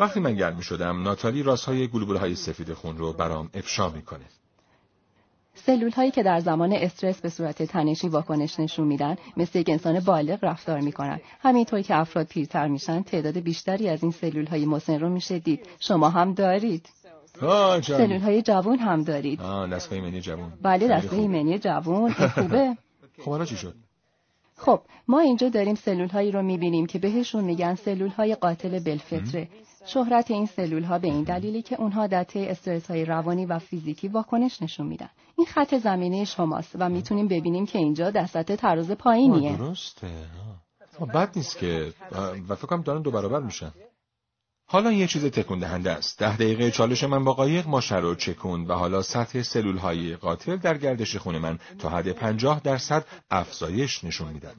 وقتی من گرم شدم ناتالی راسهای گلوبول های سفید خون رو برام افشا می‌کنه. سلول هایی که در زمان استرس به صورت تنشی واکنش نشون میدن مثل یک انسان بالغ رفتار می‌کنن. همینطور که افراد پیرتر میشن تعداد بیشتری از این سلول های مسن رو میشه دید. شما هم دارید. سلول های جوون هم دارید. آه دستگاه ایمنی جوون بله دستگاه ایمنی جوون خوبه. خب حالا چی شد؟ خب ما اینجا داریم سلول هایی رو می‌بینیم که بهشون میگن سلول های قاتل بلفطره. شهرت این سلول ها به این دلیلی که اونها در طی استرس های روانی و فیزیکی واکنش نشون میدن. این خط زمینه شماست و می‌تونیم ببینیم که اینجا در سطح تراز پایینیه درسته. بد نیست که و فکر کنم دارن دو برابر میشن. حالا یه چیز تکون دهنده است. ده دقیقه چالش من با قایق ماشه رو چکوند و حالا سطح سلول های قاتل در گردش خون من تا حد پنجاه درصد افزایش نشون میدن.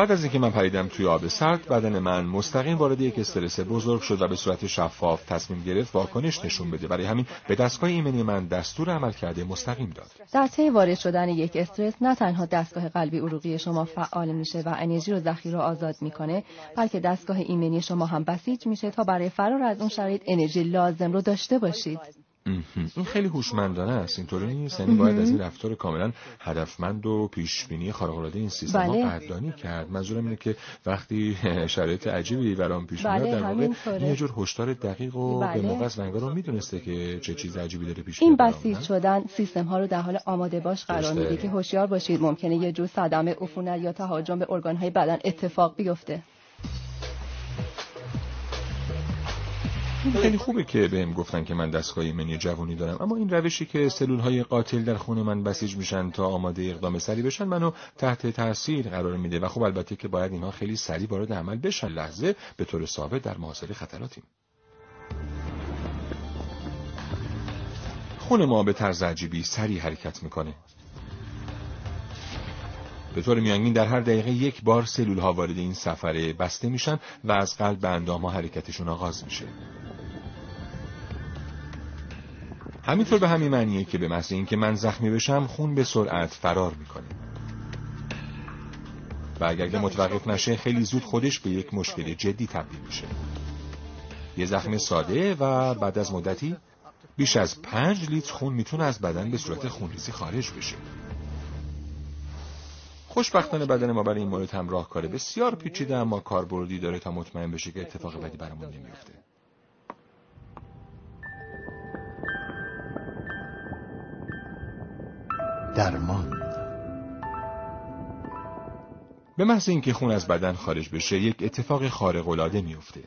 بعد از اینکه من پریدم توی آب سرد بدن من مستقیم وارد یک استرس بزرگ شد و به صورت شفاف تصمیم گرفت واکنش نشون بده. برای همین به دستگاه ایمنی من دستور عمل کرده مستقیم داد. در طی وارد شدن یک استرس نه تنها دستگاه قلبی عروقی شما فعال میشه و انرژی رو ذخیره آزاد می‌کنه بلکه دستگاه ایمنی شما هم بسیج میشه تا برای فرار از اون شرایط انرژی لازم رو داشته باشید. این خیلی هوشمندانه است. اینطوری نیست. یعنی باید از این رفتار کاملا هدفمند و پیش بینی خارق العاده این سیستم بله. قدردانی کرد. منظورم اینه که وقتی شرایط عجیبی برام پیش میاد بله، در واقع یه جور هشدار دقیق و بله. به موقع از رو می‌دونسته که چه چیز عجیبی داره پیش این بسیج شدن سیستم ها رو در حال آماده باش قرار میده که هوشیار باشید. ممکنه یه جور صدمه عفونت یا تهاجم به ارگان های بدن اتفاق بیفته. خیلی خوبه که بهم گفتن که من دستگاه ایمنی جوانی دارم. اما این روشی که سلول های قاتل در خون من بسیج میشن تا آماده اقدام سری بشن منو تحت تاثیر قرار میده و خب البته که باید اینها خیلی سریع وارد عمل بشن. لحظه به طور ثابت در محاصره خطراتیم. خون ما به طرز عجیبی سریع حرکت می‌کنه. به طور میانگین در هر دقیقه یک بار سلول ها وارد این سفره بسته میشن و از قلب به اندام ها حرکتشون آغاز میشه. همینطور به همین معنیه که به محض اینکه من زخمی بشم خون به سرعت فرار می‌کنه. و اگر که متوقف نشه خیلی زود خودش به یک مشکل جدی تبدیل میشه. یه زخم ساده و بعد از مدتی بیش از پنج لیتر خون می‌تونه از بدن به صورت خونریزی خارج بشه. خوشبختانه بدن ما برای این مورد هم راهکار بسیار پیچیده اما کاربردی داره تا مطمئن بشه که اتفاق بدی برامون نمیفته درمان. به محض اینکه خون از بدن خارج بشه یک اتفاق خارق العاده میفته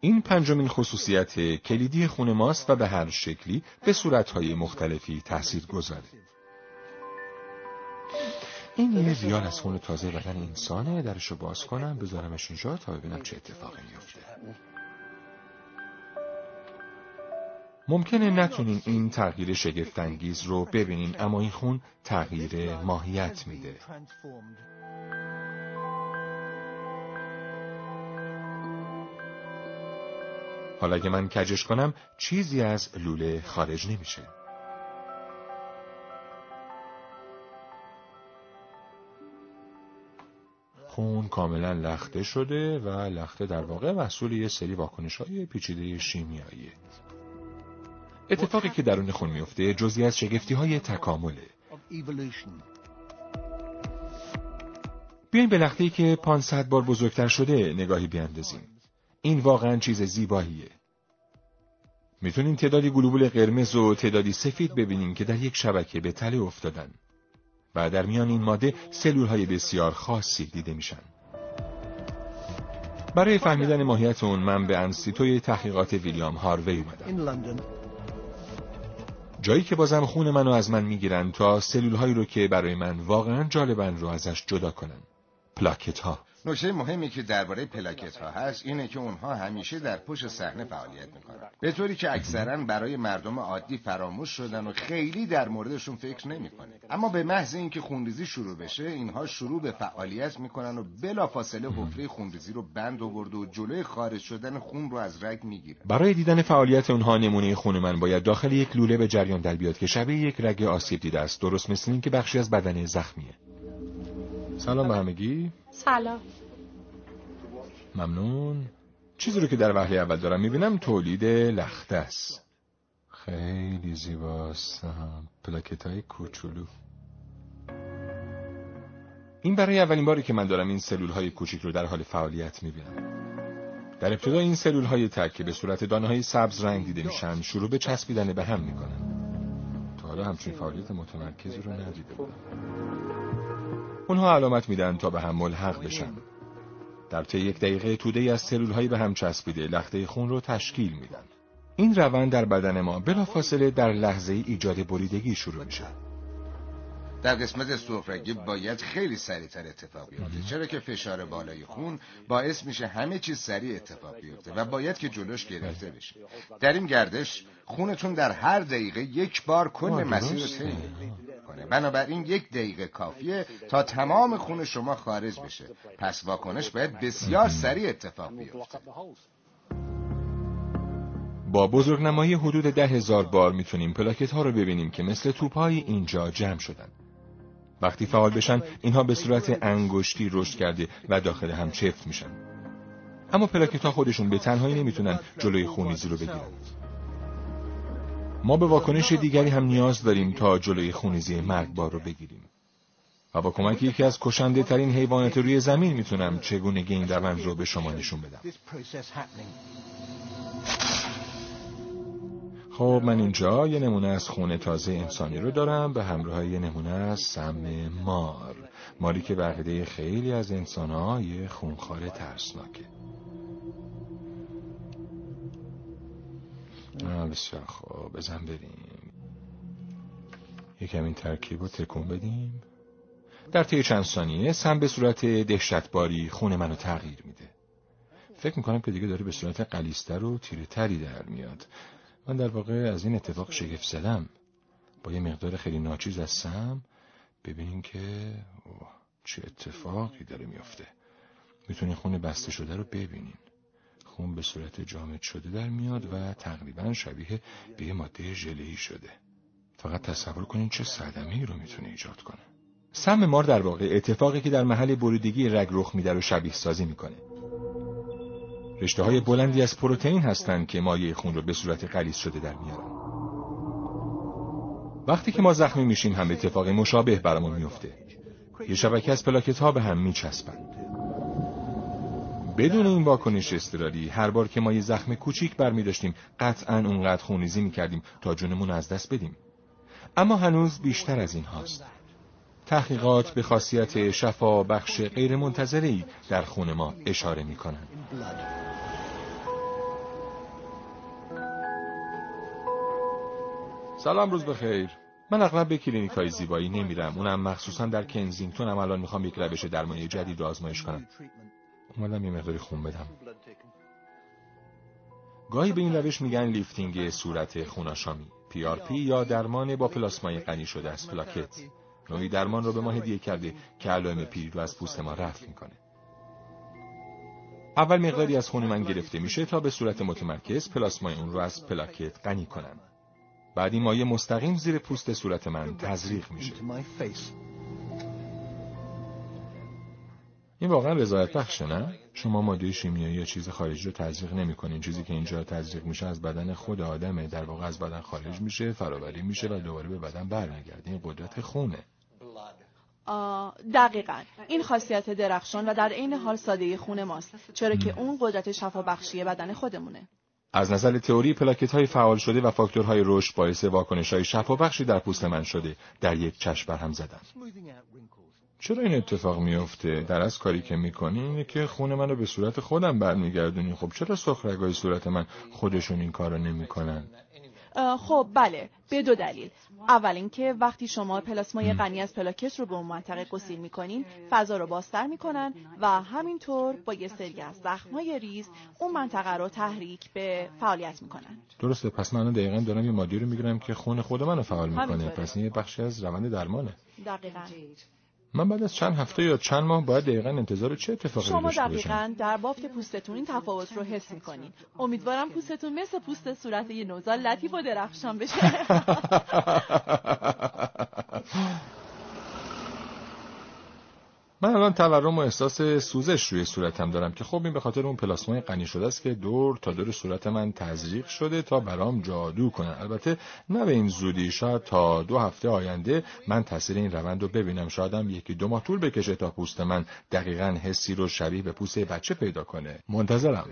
این پنجمین خصوصیت کلیدی خون ماست و به هر شکلی به صورتهای مختلفی تاثیر گذاره این یه ریال از خون تازه بدن انسانه. درشو باز کنم بذارمش اینجا تا ببینم چه اتفاقی میفته ممکنه نتونین این تغییر شگفتانگیز رو ببینین اما این خون تغییر ماهیت میده. حالا اگه من کجش کنم چیزی از لوله خارج نمیشه. خون کاملا لخته شده و لخته در واقع محصول یه سری واکنش های پیچیده شیمیاییه اتفاقی که درون خون میفته جزی از شگفتی های تکامله بیاین به لخته که 500 بار بزرگتر شده نگاهی بیاندازیم این واقعا چیز زیباییه می‌تونیم تعدادی گلوبول قرمز و تعدادی سفید ببینیم که در یک شبکه به تله افتادن و در میان این ماده سلول های بسیار خاصی دیده میشن. برای فهمیدن ماهیت اون من به انسیتوی تحقیقات ویلیام هاروی اومدم. جایی که بازم خون منو از من می‌گیرن تا سلول هایی رو که برای من واقعا جالبن رو ازش جدا کنن. پلاکت ها. نکته مهمی که درباره پلاکت ها هست اینه که اونها همیشه در پشت صحنه فعالیت می‌کنن. به طوری که اکثرا برای مردم عادی فراموش شدن و خیلی در موردشون فکر نمی‌کنه. اما به محض اینکه خونریزی شروع بشه اینها شروع به فعالیت می‌کنن و بلافاصله حفره خونریزی رو بند آورد و جلوی خارج شدن خون رو از رگ می‌گیره برای دیدن فعالیت اونها نمونه خون من باید داخل یک لوله به جریان در بیاد که شبیه یک رگ آسیب دیده است. درست مثل این که بخشی از بدن زخمیه. سلام به همگی. سلام. ممنون. چیزی رو که در وهله اول دارم می‌بینم تولید لخته است خیلی زیباست. پلاکت های کوچولو. این برای اولین باری که من دارم این سلول های کوچیک رو در حال فعالیت می‌بینم. در ابتدا این سلول های تک که به صورت دانه های سبز رنگ دیده میشن شروع به چسبیدن به هم می‌کنن. تا حالا همچین فعالیت متمرکزی رو ندیده بودم. اونها علامت میدن تا به هم ملحق بشن. در طی یک دقیقه توده از سلول هایی به هم چسبیده لخته خون رو تشکیل میدن. این روند در بدن ما بلافاصله در لحظه ایجاد بریدگی شروع میشه. در قسمت سفرگی باید خیلی سریعتر اتفاق بیفته. چرا که فشار بالای خون باعث میشه همه چیز سریع اتفاق بیفته و باید که جلوش گرفته بشه. در این گردش خونتون در هر دقیقه یک بار کل مسیر رو طی کنه. بنابراین یک دقیقه کافیه تا تمام خون شما خارج بشه. پس واکنش باید بسیار سریع اتفاق بیفته. با بزرگنمایی حدود ده هزار بار می‌تونیم پلاکت ها رو ببینیم که مثل توپ اینجا جمع شدن. وقتی فعال بشن اینها به صورت انگشتی رشد کرده و داخل هم چفت میشن. اما پلاکت ها خودشون به تنهایی نمی‌تونن جلوی خونریزی رو بگیرن. ما به واکنش دیگری هم نیاز داریم تا جلوی خونریزی مرگبار رو بگیریم. و با کمک یکی از کشنده ترین حیوانات روی زمین می‌تونم چگونه این روند رو به شما نشون بدم. خب من اینجا یه نمونه از خون تازه انسانی رو دارم. به همراه یه نمونه از سم مار. ماری که بقیده خیلی از انسان ها یه خونخوار ترسناکه. بسیار خب بزن بریم. یکم این ترکیب رو تکون بدیم. در طی چند ثانیه سم به صورت دهشتباری خون منو تغییر میده. فکر می‌کنم که دیگه داره به صورت قلیستر و تیره تری در میاد. من در واقع از این اتفاق شگفت زدم. با یه مقدار خیلی ناچیز از سم ببینین که اوه چه اتفاقی داره میافته. می‌تونین خون بسته شده رو ببینین. خون به صورت جامد شده در میاد و تقریبا شبیه به یه ماده ژله‌ای شده. فقط تصور کنین چه صدمه رو می‌تونه ایجاد کنه. سم مار در واقع اتفاقی که در محل بریدگی رگ رخ میده رو شبیه سازی می‌کنه. رشته های بلندی از پروتئین هستند که مایع خون رو به صورت غلیظ شده در میارن. وقتی که ما زخمی میشیم هم اتفاق مشابه برامون میفته. یه شبکه از پلاکت ها به هم میچسبند. بدون این واکنش اضطراری هر بار که ما یه زخم کوچیک برمی داشتیم قطعا اونقدر خونریزی می‌کردیم تا جونمون از دست بدیم. اما هنوز بیشتر از این هاست. تحقیقات به خاصیت شفا بخش غیر منتظری در خون ما اشاره می کنند. سلام روز بخیر. من اغلب به کلینیک های زیبایی نمیرم. اونم مخصوصا در کنزینگتون هم الان می‌خوام یک روش درمانی جدید رو آزمایش کنم. اومدم یه مقداری خون بدم. گاهی به این روش میگن لیفتینگ صورت خوناشامی PRP یا درمان با پلاسمای غنی شده از پلاکت. نوعی درمان رو به ما هدیه کرده که علائم پیری رو از پوست ما رفع می‌کنه. اول مقداری از خون من گرفته میشه تا به صورت متمرکز پلاسمای اون رو از پلاکت غنی کنن بعد این مایه مستقیم زیر پوست صورت من تزریق میشه. این واقعا رضایت بخشه نه؟ شما ماده شیمیایی یا چیز خارجی رو تزریق نمی‌کنین. چیزی که اینجا تزریق میشه از بدن خود آدمه. در واقع از بدن خارج میشه فراوری میشه و دوباره به بدن برمیگرده. این قدرت خونه. دقیقا. این خاصیت درخشان و در عین حال ساده خون ماست چرا که اون قدرت شفابخشی بدن خودمونه. از نظر تئوری پلاکت های فعال شده و فاکتورهای رشد باعث واکنش های شفابخشی در پوست من شده. در یک چشم برهم زدن. چرا این اتفاق میفته در از کاری که می‌کنی اینه که خون منو به صورت خودم برمیگردونی. خب چرا سخرگای صورت من خودشون این کارو نمی‌کنن؟ خب بله به دو دلیل. اول اینکه وقتی شما پلاسمای غنی از پلاکت رو به اون منطقه گسیل می‌کنین فضا رو بازتر می‌کنن و همینطور با یه سری از زخمای ریز اون منطقه رو تحریک به فعالیت می‌کنن. درسته. پس من دقیقا دارم یه مادی رو می‌گیرم که خون خود منو فعال می‌کنه. پس این یه بخشی از روند درمانه. دقیقا. من بعد از چند هفته یا چند ماه باید دقیقا انتظار چه اتفاقی شما داشته دقیقا در بافت پوستتون این تفاوت رو حس می‌کنین. امیدوارم پوستتون مثل پوست صورت یه نوزاد لطیف و درخشان بشه. من الان تورم و احساس سوزش روی صورتم دارم که خب این به خاطر اون پلاسمای غنی شده است که دور تا دور صورت من تزریق شده تا برام جادو کنن البته نه به این زودی شاید تا دو هفته آینده من تاثیر این روند رو ببینم. شایدم یکی دو ماه طول بکشه تا پوست من دقیقا حسی رو شبیه به پوست بچه پیدا کنه. منتظرم.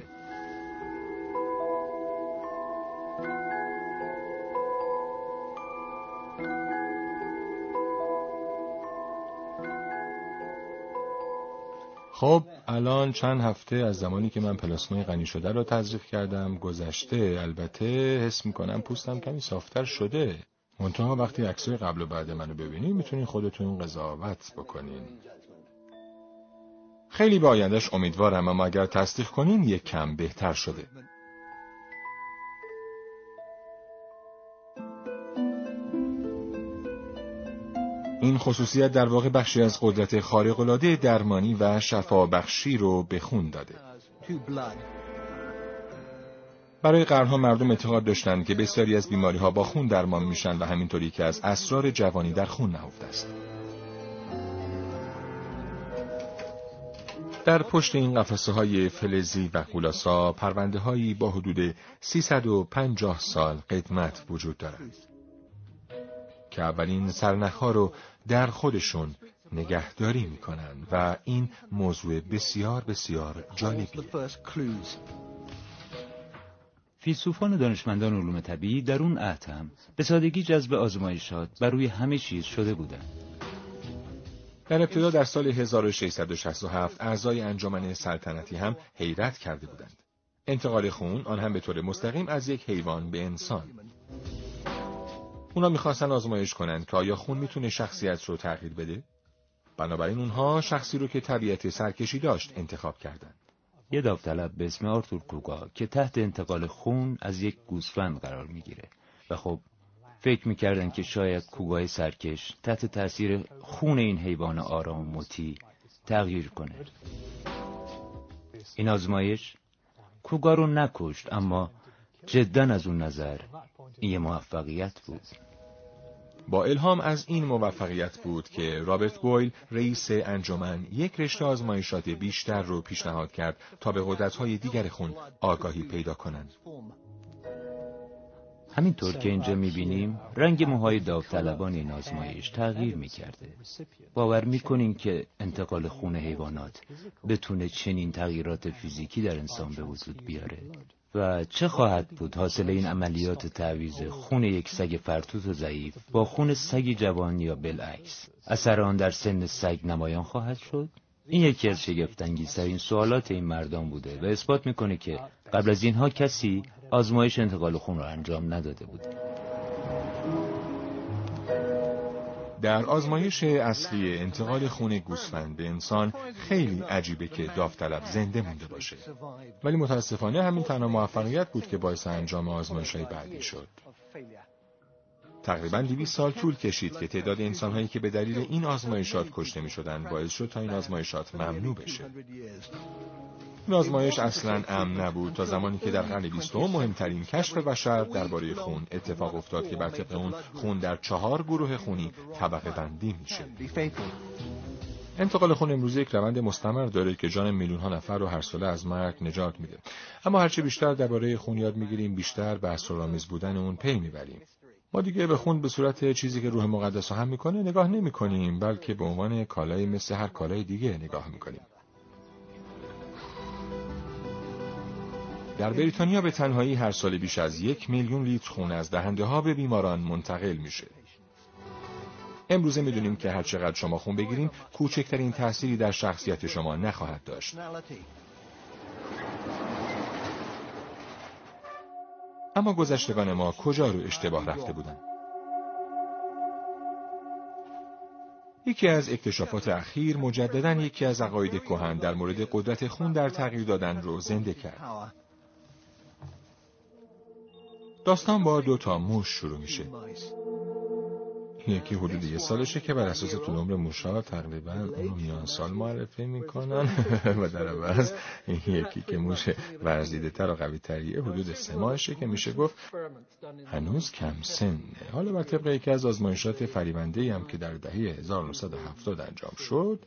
خب الان چند هفته از زمانی که من پلاسمای غنی شده رو تزریق کردم گذشته البته حس می‌کنم پوستم کمی صافتر شده. منتها وقتی عکسای قبل و بعد منو ببینین می‌تونین خودتون قضاوت بکنین. خیلی با آیندهش امیدوارم اما اگر تصدیق کنین یک کم بهتر شده. این خصوصیت در واقع بخشی از قدرت خارق‌العاده درمانی و شفابخشی رو به خون داده. برای قرنها مردم اعتقاد داشتند که بسیاری از بیماری ها با خون درمان میشن و همینطوری که از اسرار جوانی در خون نهفته است. در پشت این قفسه های فلزی و قولاسا پرونده هایی با حدود 350 سال قدمت وجود دارند. که اولین سرنخها رو در خودشون نگهداری می‌کنن و این موضوع بسیار بسیار جالبی فیلسوفان و دانشمندان علوم طبیعی در اون عهد هم به سادگی جذب آزمایشات بر روی همه چیز شده بودند. در ابتدا در سال 1667 اعضای انجمن سلطنتی هم حیرت کرده بودند. انتقال خون آن هم به طور مستقیم از یک حیوان به انسان اونا می‌خواستن آزمایش کنند که آیا خون می‌تونه شخصیت رو تغییر بده؟ بنابراین اونها شخصی رو که طبیعت سرکشی داشت انتخاب کردند. یه داوطلب به اسم آرتور کوگا که تحت انتقال خون از یک گوسفند قرار می‌گیره و خب فکر می‌کردن که شاید کوگای سرکش تحت تاثیر خون این حیوان آرام و مطیع تغییر کنه. این آزمایش کوگا رو نکشت اما جدا از اون نظر یه موفقیت بود با الهام از این موفقیت بود که رابرت بویل رئیس انجمن یک رشته آزمایشات بیشتر رو پیشنهاد کرد تا به قدرت‌های دیگر خون آگاهی پیدا کنند. همینطور که اینجا می‌بینیم رنگ موهای داوطلبان این آزمایش تغییر می‌کرده. باور می‌کنین که انتقال خون حیوانات بتونه چنین تغییرات فیزیکی در انسان به وجود بیاره؟ و چه خواهد بود حاصل این عملیات تعویز خون یک سگ فرتوت و ضعیف با خون سگی جوان یا بالعکس؟ اثر آن در سن سگ نمایان خواهد شد؟ این یکی از شگفتانگیزترین سوالات این مردان بوده و اثبات می‌کنه که قبل از اینها کسی آزمایش انتقال خون را انجام نداده بوده در آزمایش اصلی انتقال خون گوسفند به انسان خیلی عجیبه که داوطلب زنده مونده باشه. ولی متاسفانه همین تنها موفقیت بود که باعث انجام آزمایش های بعدی شد. تقریبا 200 سال طول کشید که تعداد انسانهایی که به دلیل این آزمایشات کشته می شدن باعث شد تا این آزمایشات ممنوع بشه. این آزمایش اصلا امن نبود تا زمانی که در قرن بیستم مهمترین کشف بشر درباره خون اتفاق افتاد که بر طبق اون خون در چهار گروه خونی طبقه بندی میشه. انتقال خون امروزی یک روند مستمر داره که جان میلیون ها نفر رو هر ساله از مرگ نجات میده. اما هرچه بیشتر درباره خون یاد می‌گیریم بیشتر به اسرارآمیز بودن اون پی می‌بریم. ما دیگه به خون به صورت چیزی که روح مقدس هم می‌کنه نگاه نمی کنیم بلکه به عنوان کالای مثل هر کالای دیگه نگاه می‌کنیم در بریتانیا به تنهایی هر سال بیش از یک میلیون لیتر خون از دهنده ها به بیماران منتقل میشه. امروزه می‌دونیم که هر چقدر شما خون بگیریم کوچکترین تأثیری در شخصیت شما نخواهد داشت. اما گذشتگان ما کجا رو اشتباه رفته بودند؟ یکی از اکتشافات اخیر مجددا یکی از عقاید کهن در مورد قدرت خون در تغییر دادن رو زنده کرد. داستان با دو تا موش شروع میشه. یکی حدود یه سالشه که بر اساس طول عمر موشا تقریبا اون میان سال معرفی می‌کنن. و در عوض یکی که موش ورزیده تر و قوی تریه حدود سه ماهشه که میشه گفت هنوز کم سنه. حالا بر طبق یکی از آزمایشات فریبنده هم که در دهه 1970 انجام شد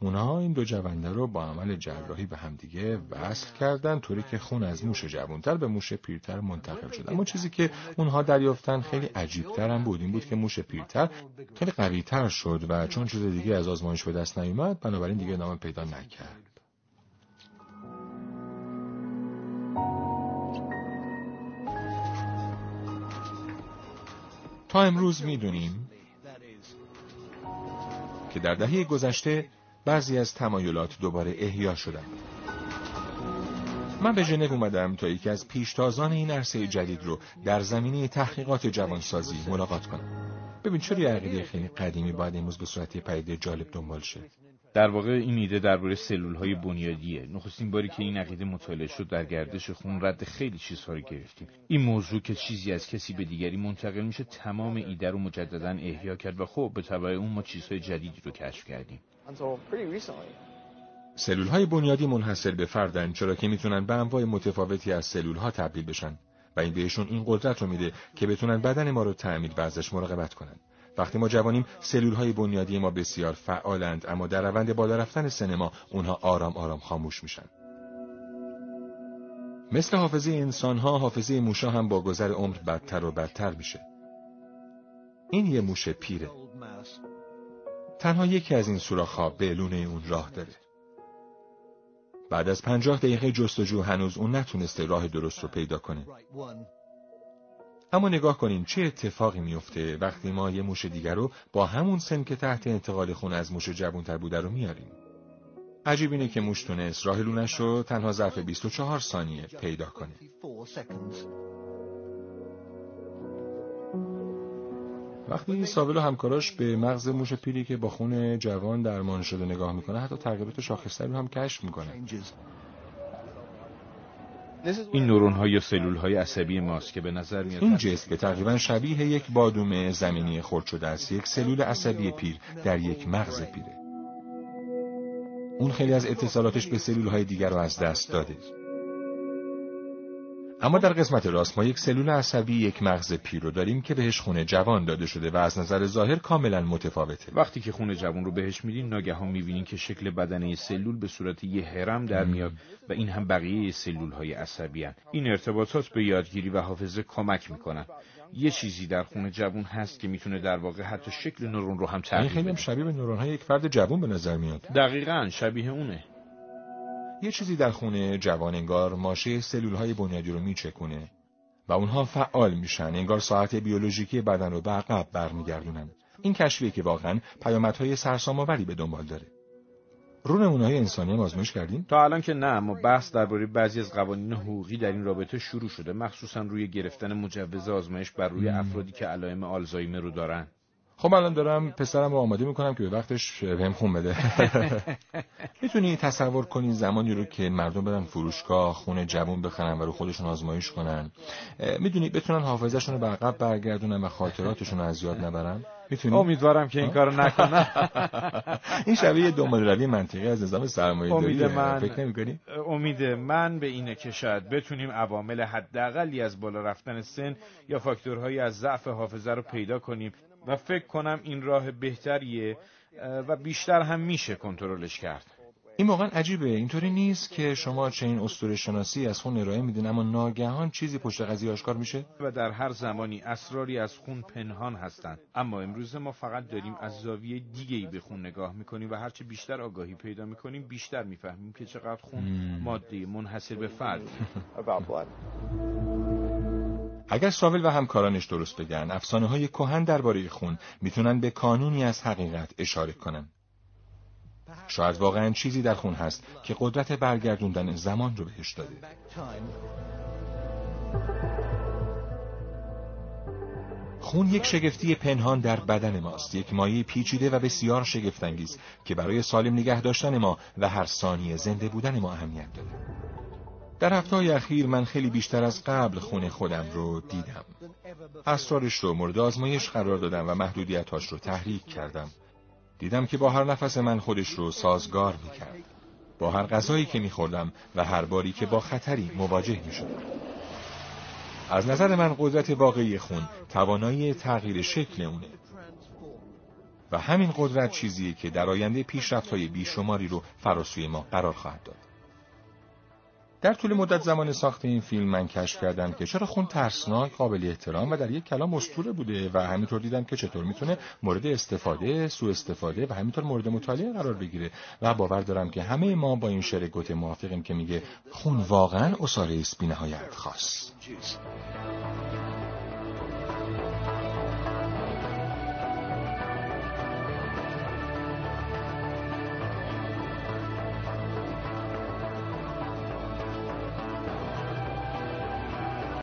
اونها این دو جونده رو با عمل جراحی به همدیگه وصل کردن طوری که خون از موش جوانتر به موش پیرتر منتقل شد. اما چیزی که اونها دریافتن خیلی عجیبتر هم بود. این بود که موش پیرتر خیلی قوی تر شد و چون چیز دیگه از آزمایش به دست نیومد بنابراین دیگه نام پیدا نکرد تا امروز می‌دونیم که در دهه گذشته بعضی از تمایلات دوباره احیا شدند. من به ژنو اومدم تا یکی از پیشتازان این عرصه جدید رو در زمینه تحقیقات جوانسازی ملاقات کنم. ببین چرا یه عقیده خیلی قدیمی باید امروز به صورت پدیده جالب دنبال شه. در واقع این ایده درباره سلول های بنیادیه. نخستین باری که این عقیده مطالعه شد در گردش خون رد خیلی چیزها رو گرفتیم. این موضوع که چیزی از کسی به دیگری منتقل میشه تمام ایده رو مجددا احیا کرد و خب به تبع اون ما چیزهای جدیدی رو کشف کردیم. سلول های بنیادی منحصر به فردن چرا که می‌تونن به انواع متفاوتی از سلول ها تبدیل بشن. و این بهشون این قدرت رو میده که بتونن بدن ما رو تعمیر و ازش مراقبت کنن. وقتی ما جوانیم سلول های بنیادی ما بسیار فعالند اما در روند بالا رفتن سن ما اونها آرام آرام خاموش میشن. مثل حافظه انسان ها حافظه موشا هم با گذر عمر بدتر و بدتر میشه. این یه موش پیره. تنها یکی از این سوراخ ها به لونه اون راه داره. بعد از پنجاه دقیقه جستجو هنوز اون نتونسته راه درست رو پیدا کنه. اما نگاه کنین چه اتفاقی میفته وقتی ما یه موش دیگر رو با همون سن که تحت انتقال خون از موش جوانتر بوده رو میاریم. عجیب اینه که موش تونست راه لونش رو تنها ظرف 24 ثانیه پیدا کنه. وقتی ساول و همکاراش به مغز موش پیری که با خون جوان درمان شده نگاه می‌کنه حتی تغییرات شاخصتری رو هم کشف می‌کنه. این نورون ها یا سلول های عصبی ماست که به نظر میاد این جسم که تقریبا شبیه یک بادوم زمینی خرد شده است یک سلول عصبی پیر در یک مغز پیره. اون خیلی از اتصالاتش به سلول های دیگر رو از دست داده. اما در قسمت راست ما یک سلول عصبی یک مغز پیر رو داریم که بهش خون جوان داده شده و از نظر ظاهر کاملا متفاوته. وقتی که خون جوان رو بهش میدین ناگهان می‌بینین که شکل بدنه سلول به صورت یه هرم در میاد و این هم بقیه سلول های عصبی هن. این ارتباطات به یادگیری و حافظه کمک می‌کنن. یه چیزی در خون جوان هست که می‌تونه در واقع حتی شکل نورون رو هم تغییر بده. خیلی شبیه به نورون های یک فرد جوان به نظر میاد. دقیقا شبیه اونه. یه چیزی در خونه جوان انگار ماشه سلول های بنیادی رو میچکونه و اونها فعال میشن. انگار ساعت بیولوژیکی بدن رو به عقب برمیگردونن. این کشفیه که واقعا پیامدهای سرسام‌آوری به دنبال داره. رو نمونه‌های انسانی هم آزمایش کردیم؟ تا الان که نه اما بحث درباره بعضی از قوانین حقوقی در این رابطه شروع شده مخصوصا روی گرفتن مجوز آزمایش بر روی افرادی که علائم آلزایمر رو دارن. خب الان دارم پسرم رو آماده می‌کنم که به وقتش بهم خون بده. می‌تونی تصور کنی زمانی رو که مردم برن فروشگاه خونه جوون بخرن و رو خودشون آزمایش کنن می‌دونی بتونن حافظهشون رو به عقب برگردونن و خاطراتشون رو از یاد نبرن؟ می‌تونی؟ امیدوارم که این کارو نکنن. این شبیه دنبال روی منطقی از نظام سرمایه امید من فکر نمی‌کنی؟ امید من به اینه که شاید بتونیم عوامل حداقلی از بالا رفتن سن یا فاکتورهایی از ضعف حافظه رو پیدا کنیم. و فکر کنم این راه بهتریه و بیشتر هم میشه کنترلش کرد. این واقعا عجیبه. اینطوری نیست که شما چه این اسطوره شناسی از خون ارائه میدین اما ناگهان چیزی پشت قضیه آشکار میشه؟ و در هر زمانی اسراری از خون پنهان هستند. اما امروز ما فقط داریم از زاویه دیگه ای به خون نگاه می‌کنیم و هرچه بیشتر آگاهی پیدا می‌کنیم بیشتر می‌فهمیم که چقدر خون ماده منحصر به فرد. اگر ساول و همکارانش درست بگن افسانه های کهن درباره خون می‌تونن به کانونی از حقیقت اشاره کنن. شاید واقعا چیزی در خون هست که قدرت برگردوندن زمان رو بهش داده. خون یک شگفتی پنهان در بدن ماست. یک مایه پیچیده و بسیار شگفتانگیز که برای سالم نگه داشتن ما و هر ثانیه زنده بودن ما اهمیت داره در هفته اخیر من خیلی بیشتر از قبل خون خودم رو دیدم. اسرارش رو مورد آزمایش قرار دادم و محدودیتاش رو تحریک کردم. دیدم که با هر نفس من خودش رو سازگار می‌کرد. با هر غذایی که میخوردم و هر باری که با خطری مواجه می‌شدم. از نظر من قدرت واقعی خون توانایی تغییر شکل اونه. و همین قدرت چیزیه که در آینده پیشرفت های بیشماری رو فراسوی ما قرار خواهد داد. در طول مدت زمان ساخت این فیلم من کشف کردم که چرا خون ترسناک قابل احترام و در یک کلام اسطوره بوده و همینطور دیدم که چطور می‌تونه مورد استفاده، سوء استفاده و همینطور مورد مطالعه قرار بگیره و باور دارم که همه ما با این شعر گوته موافقیم که میگه خون واقعا اصاره است بی خاص.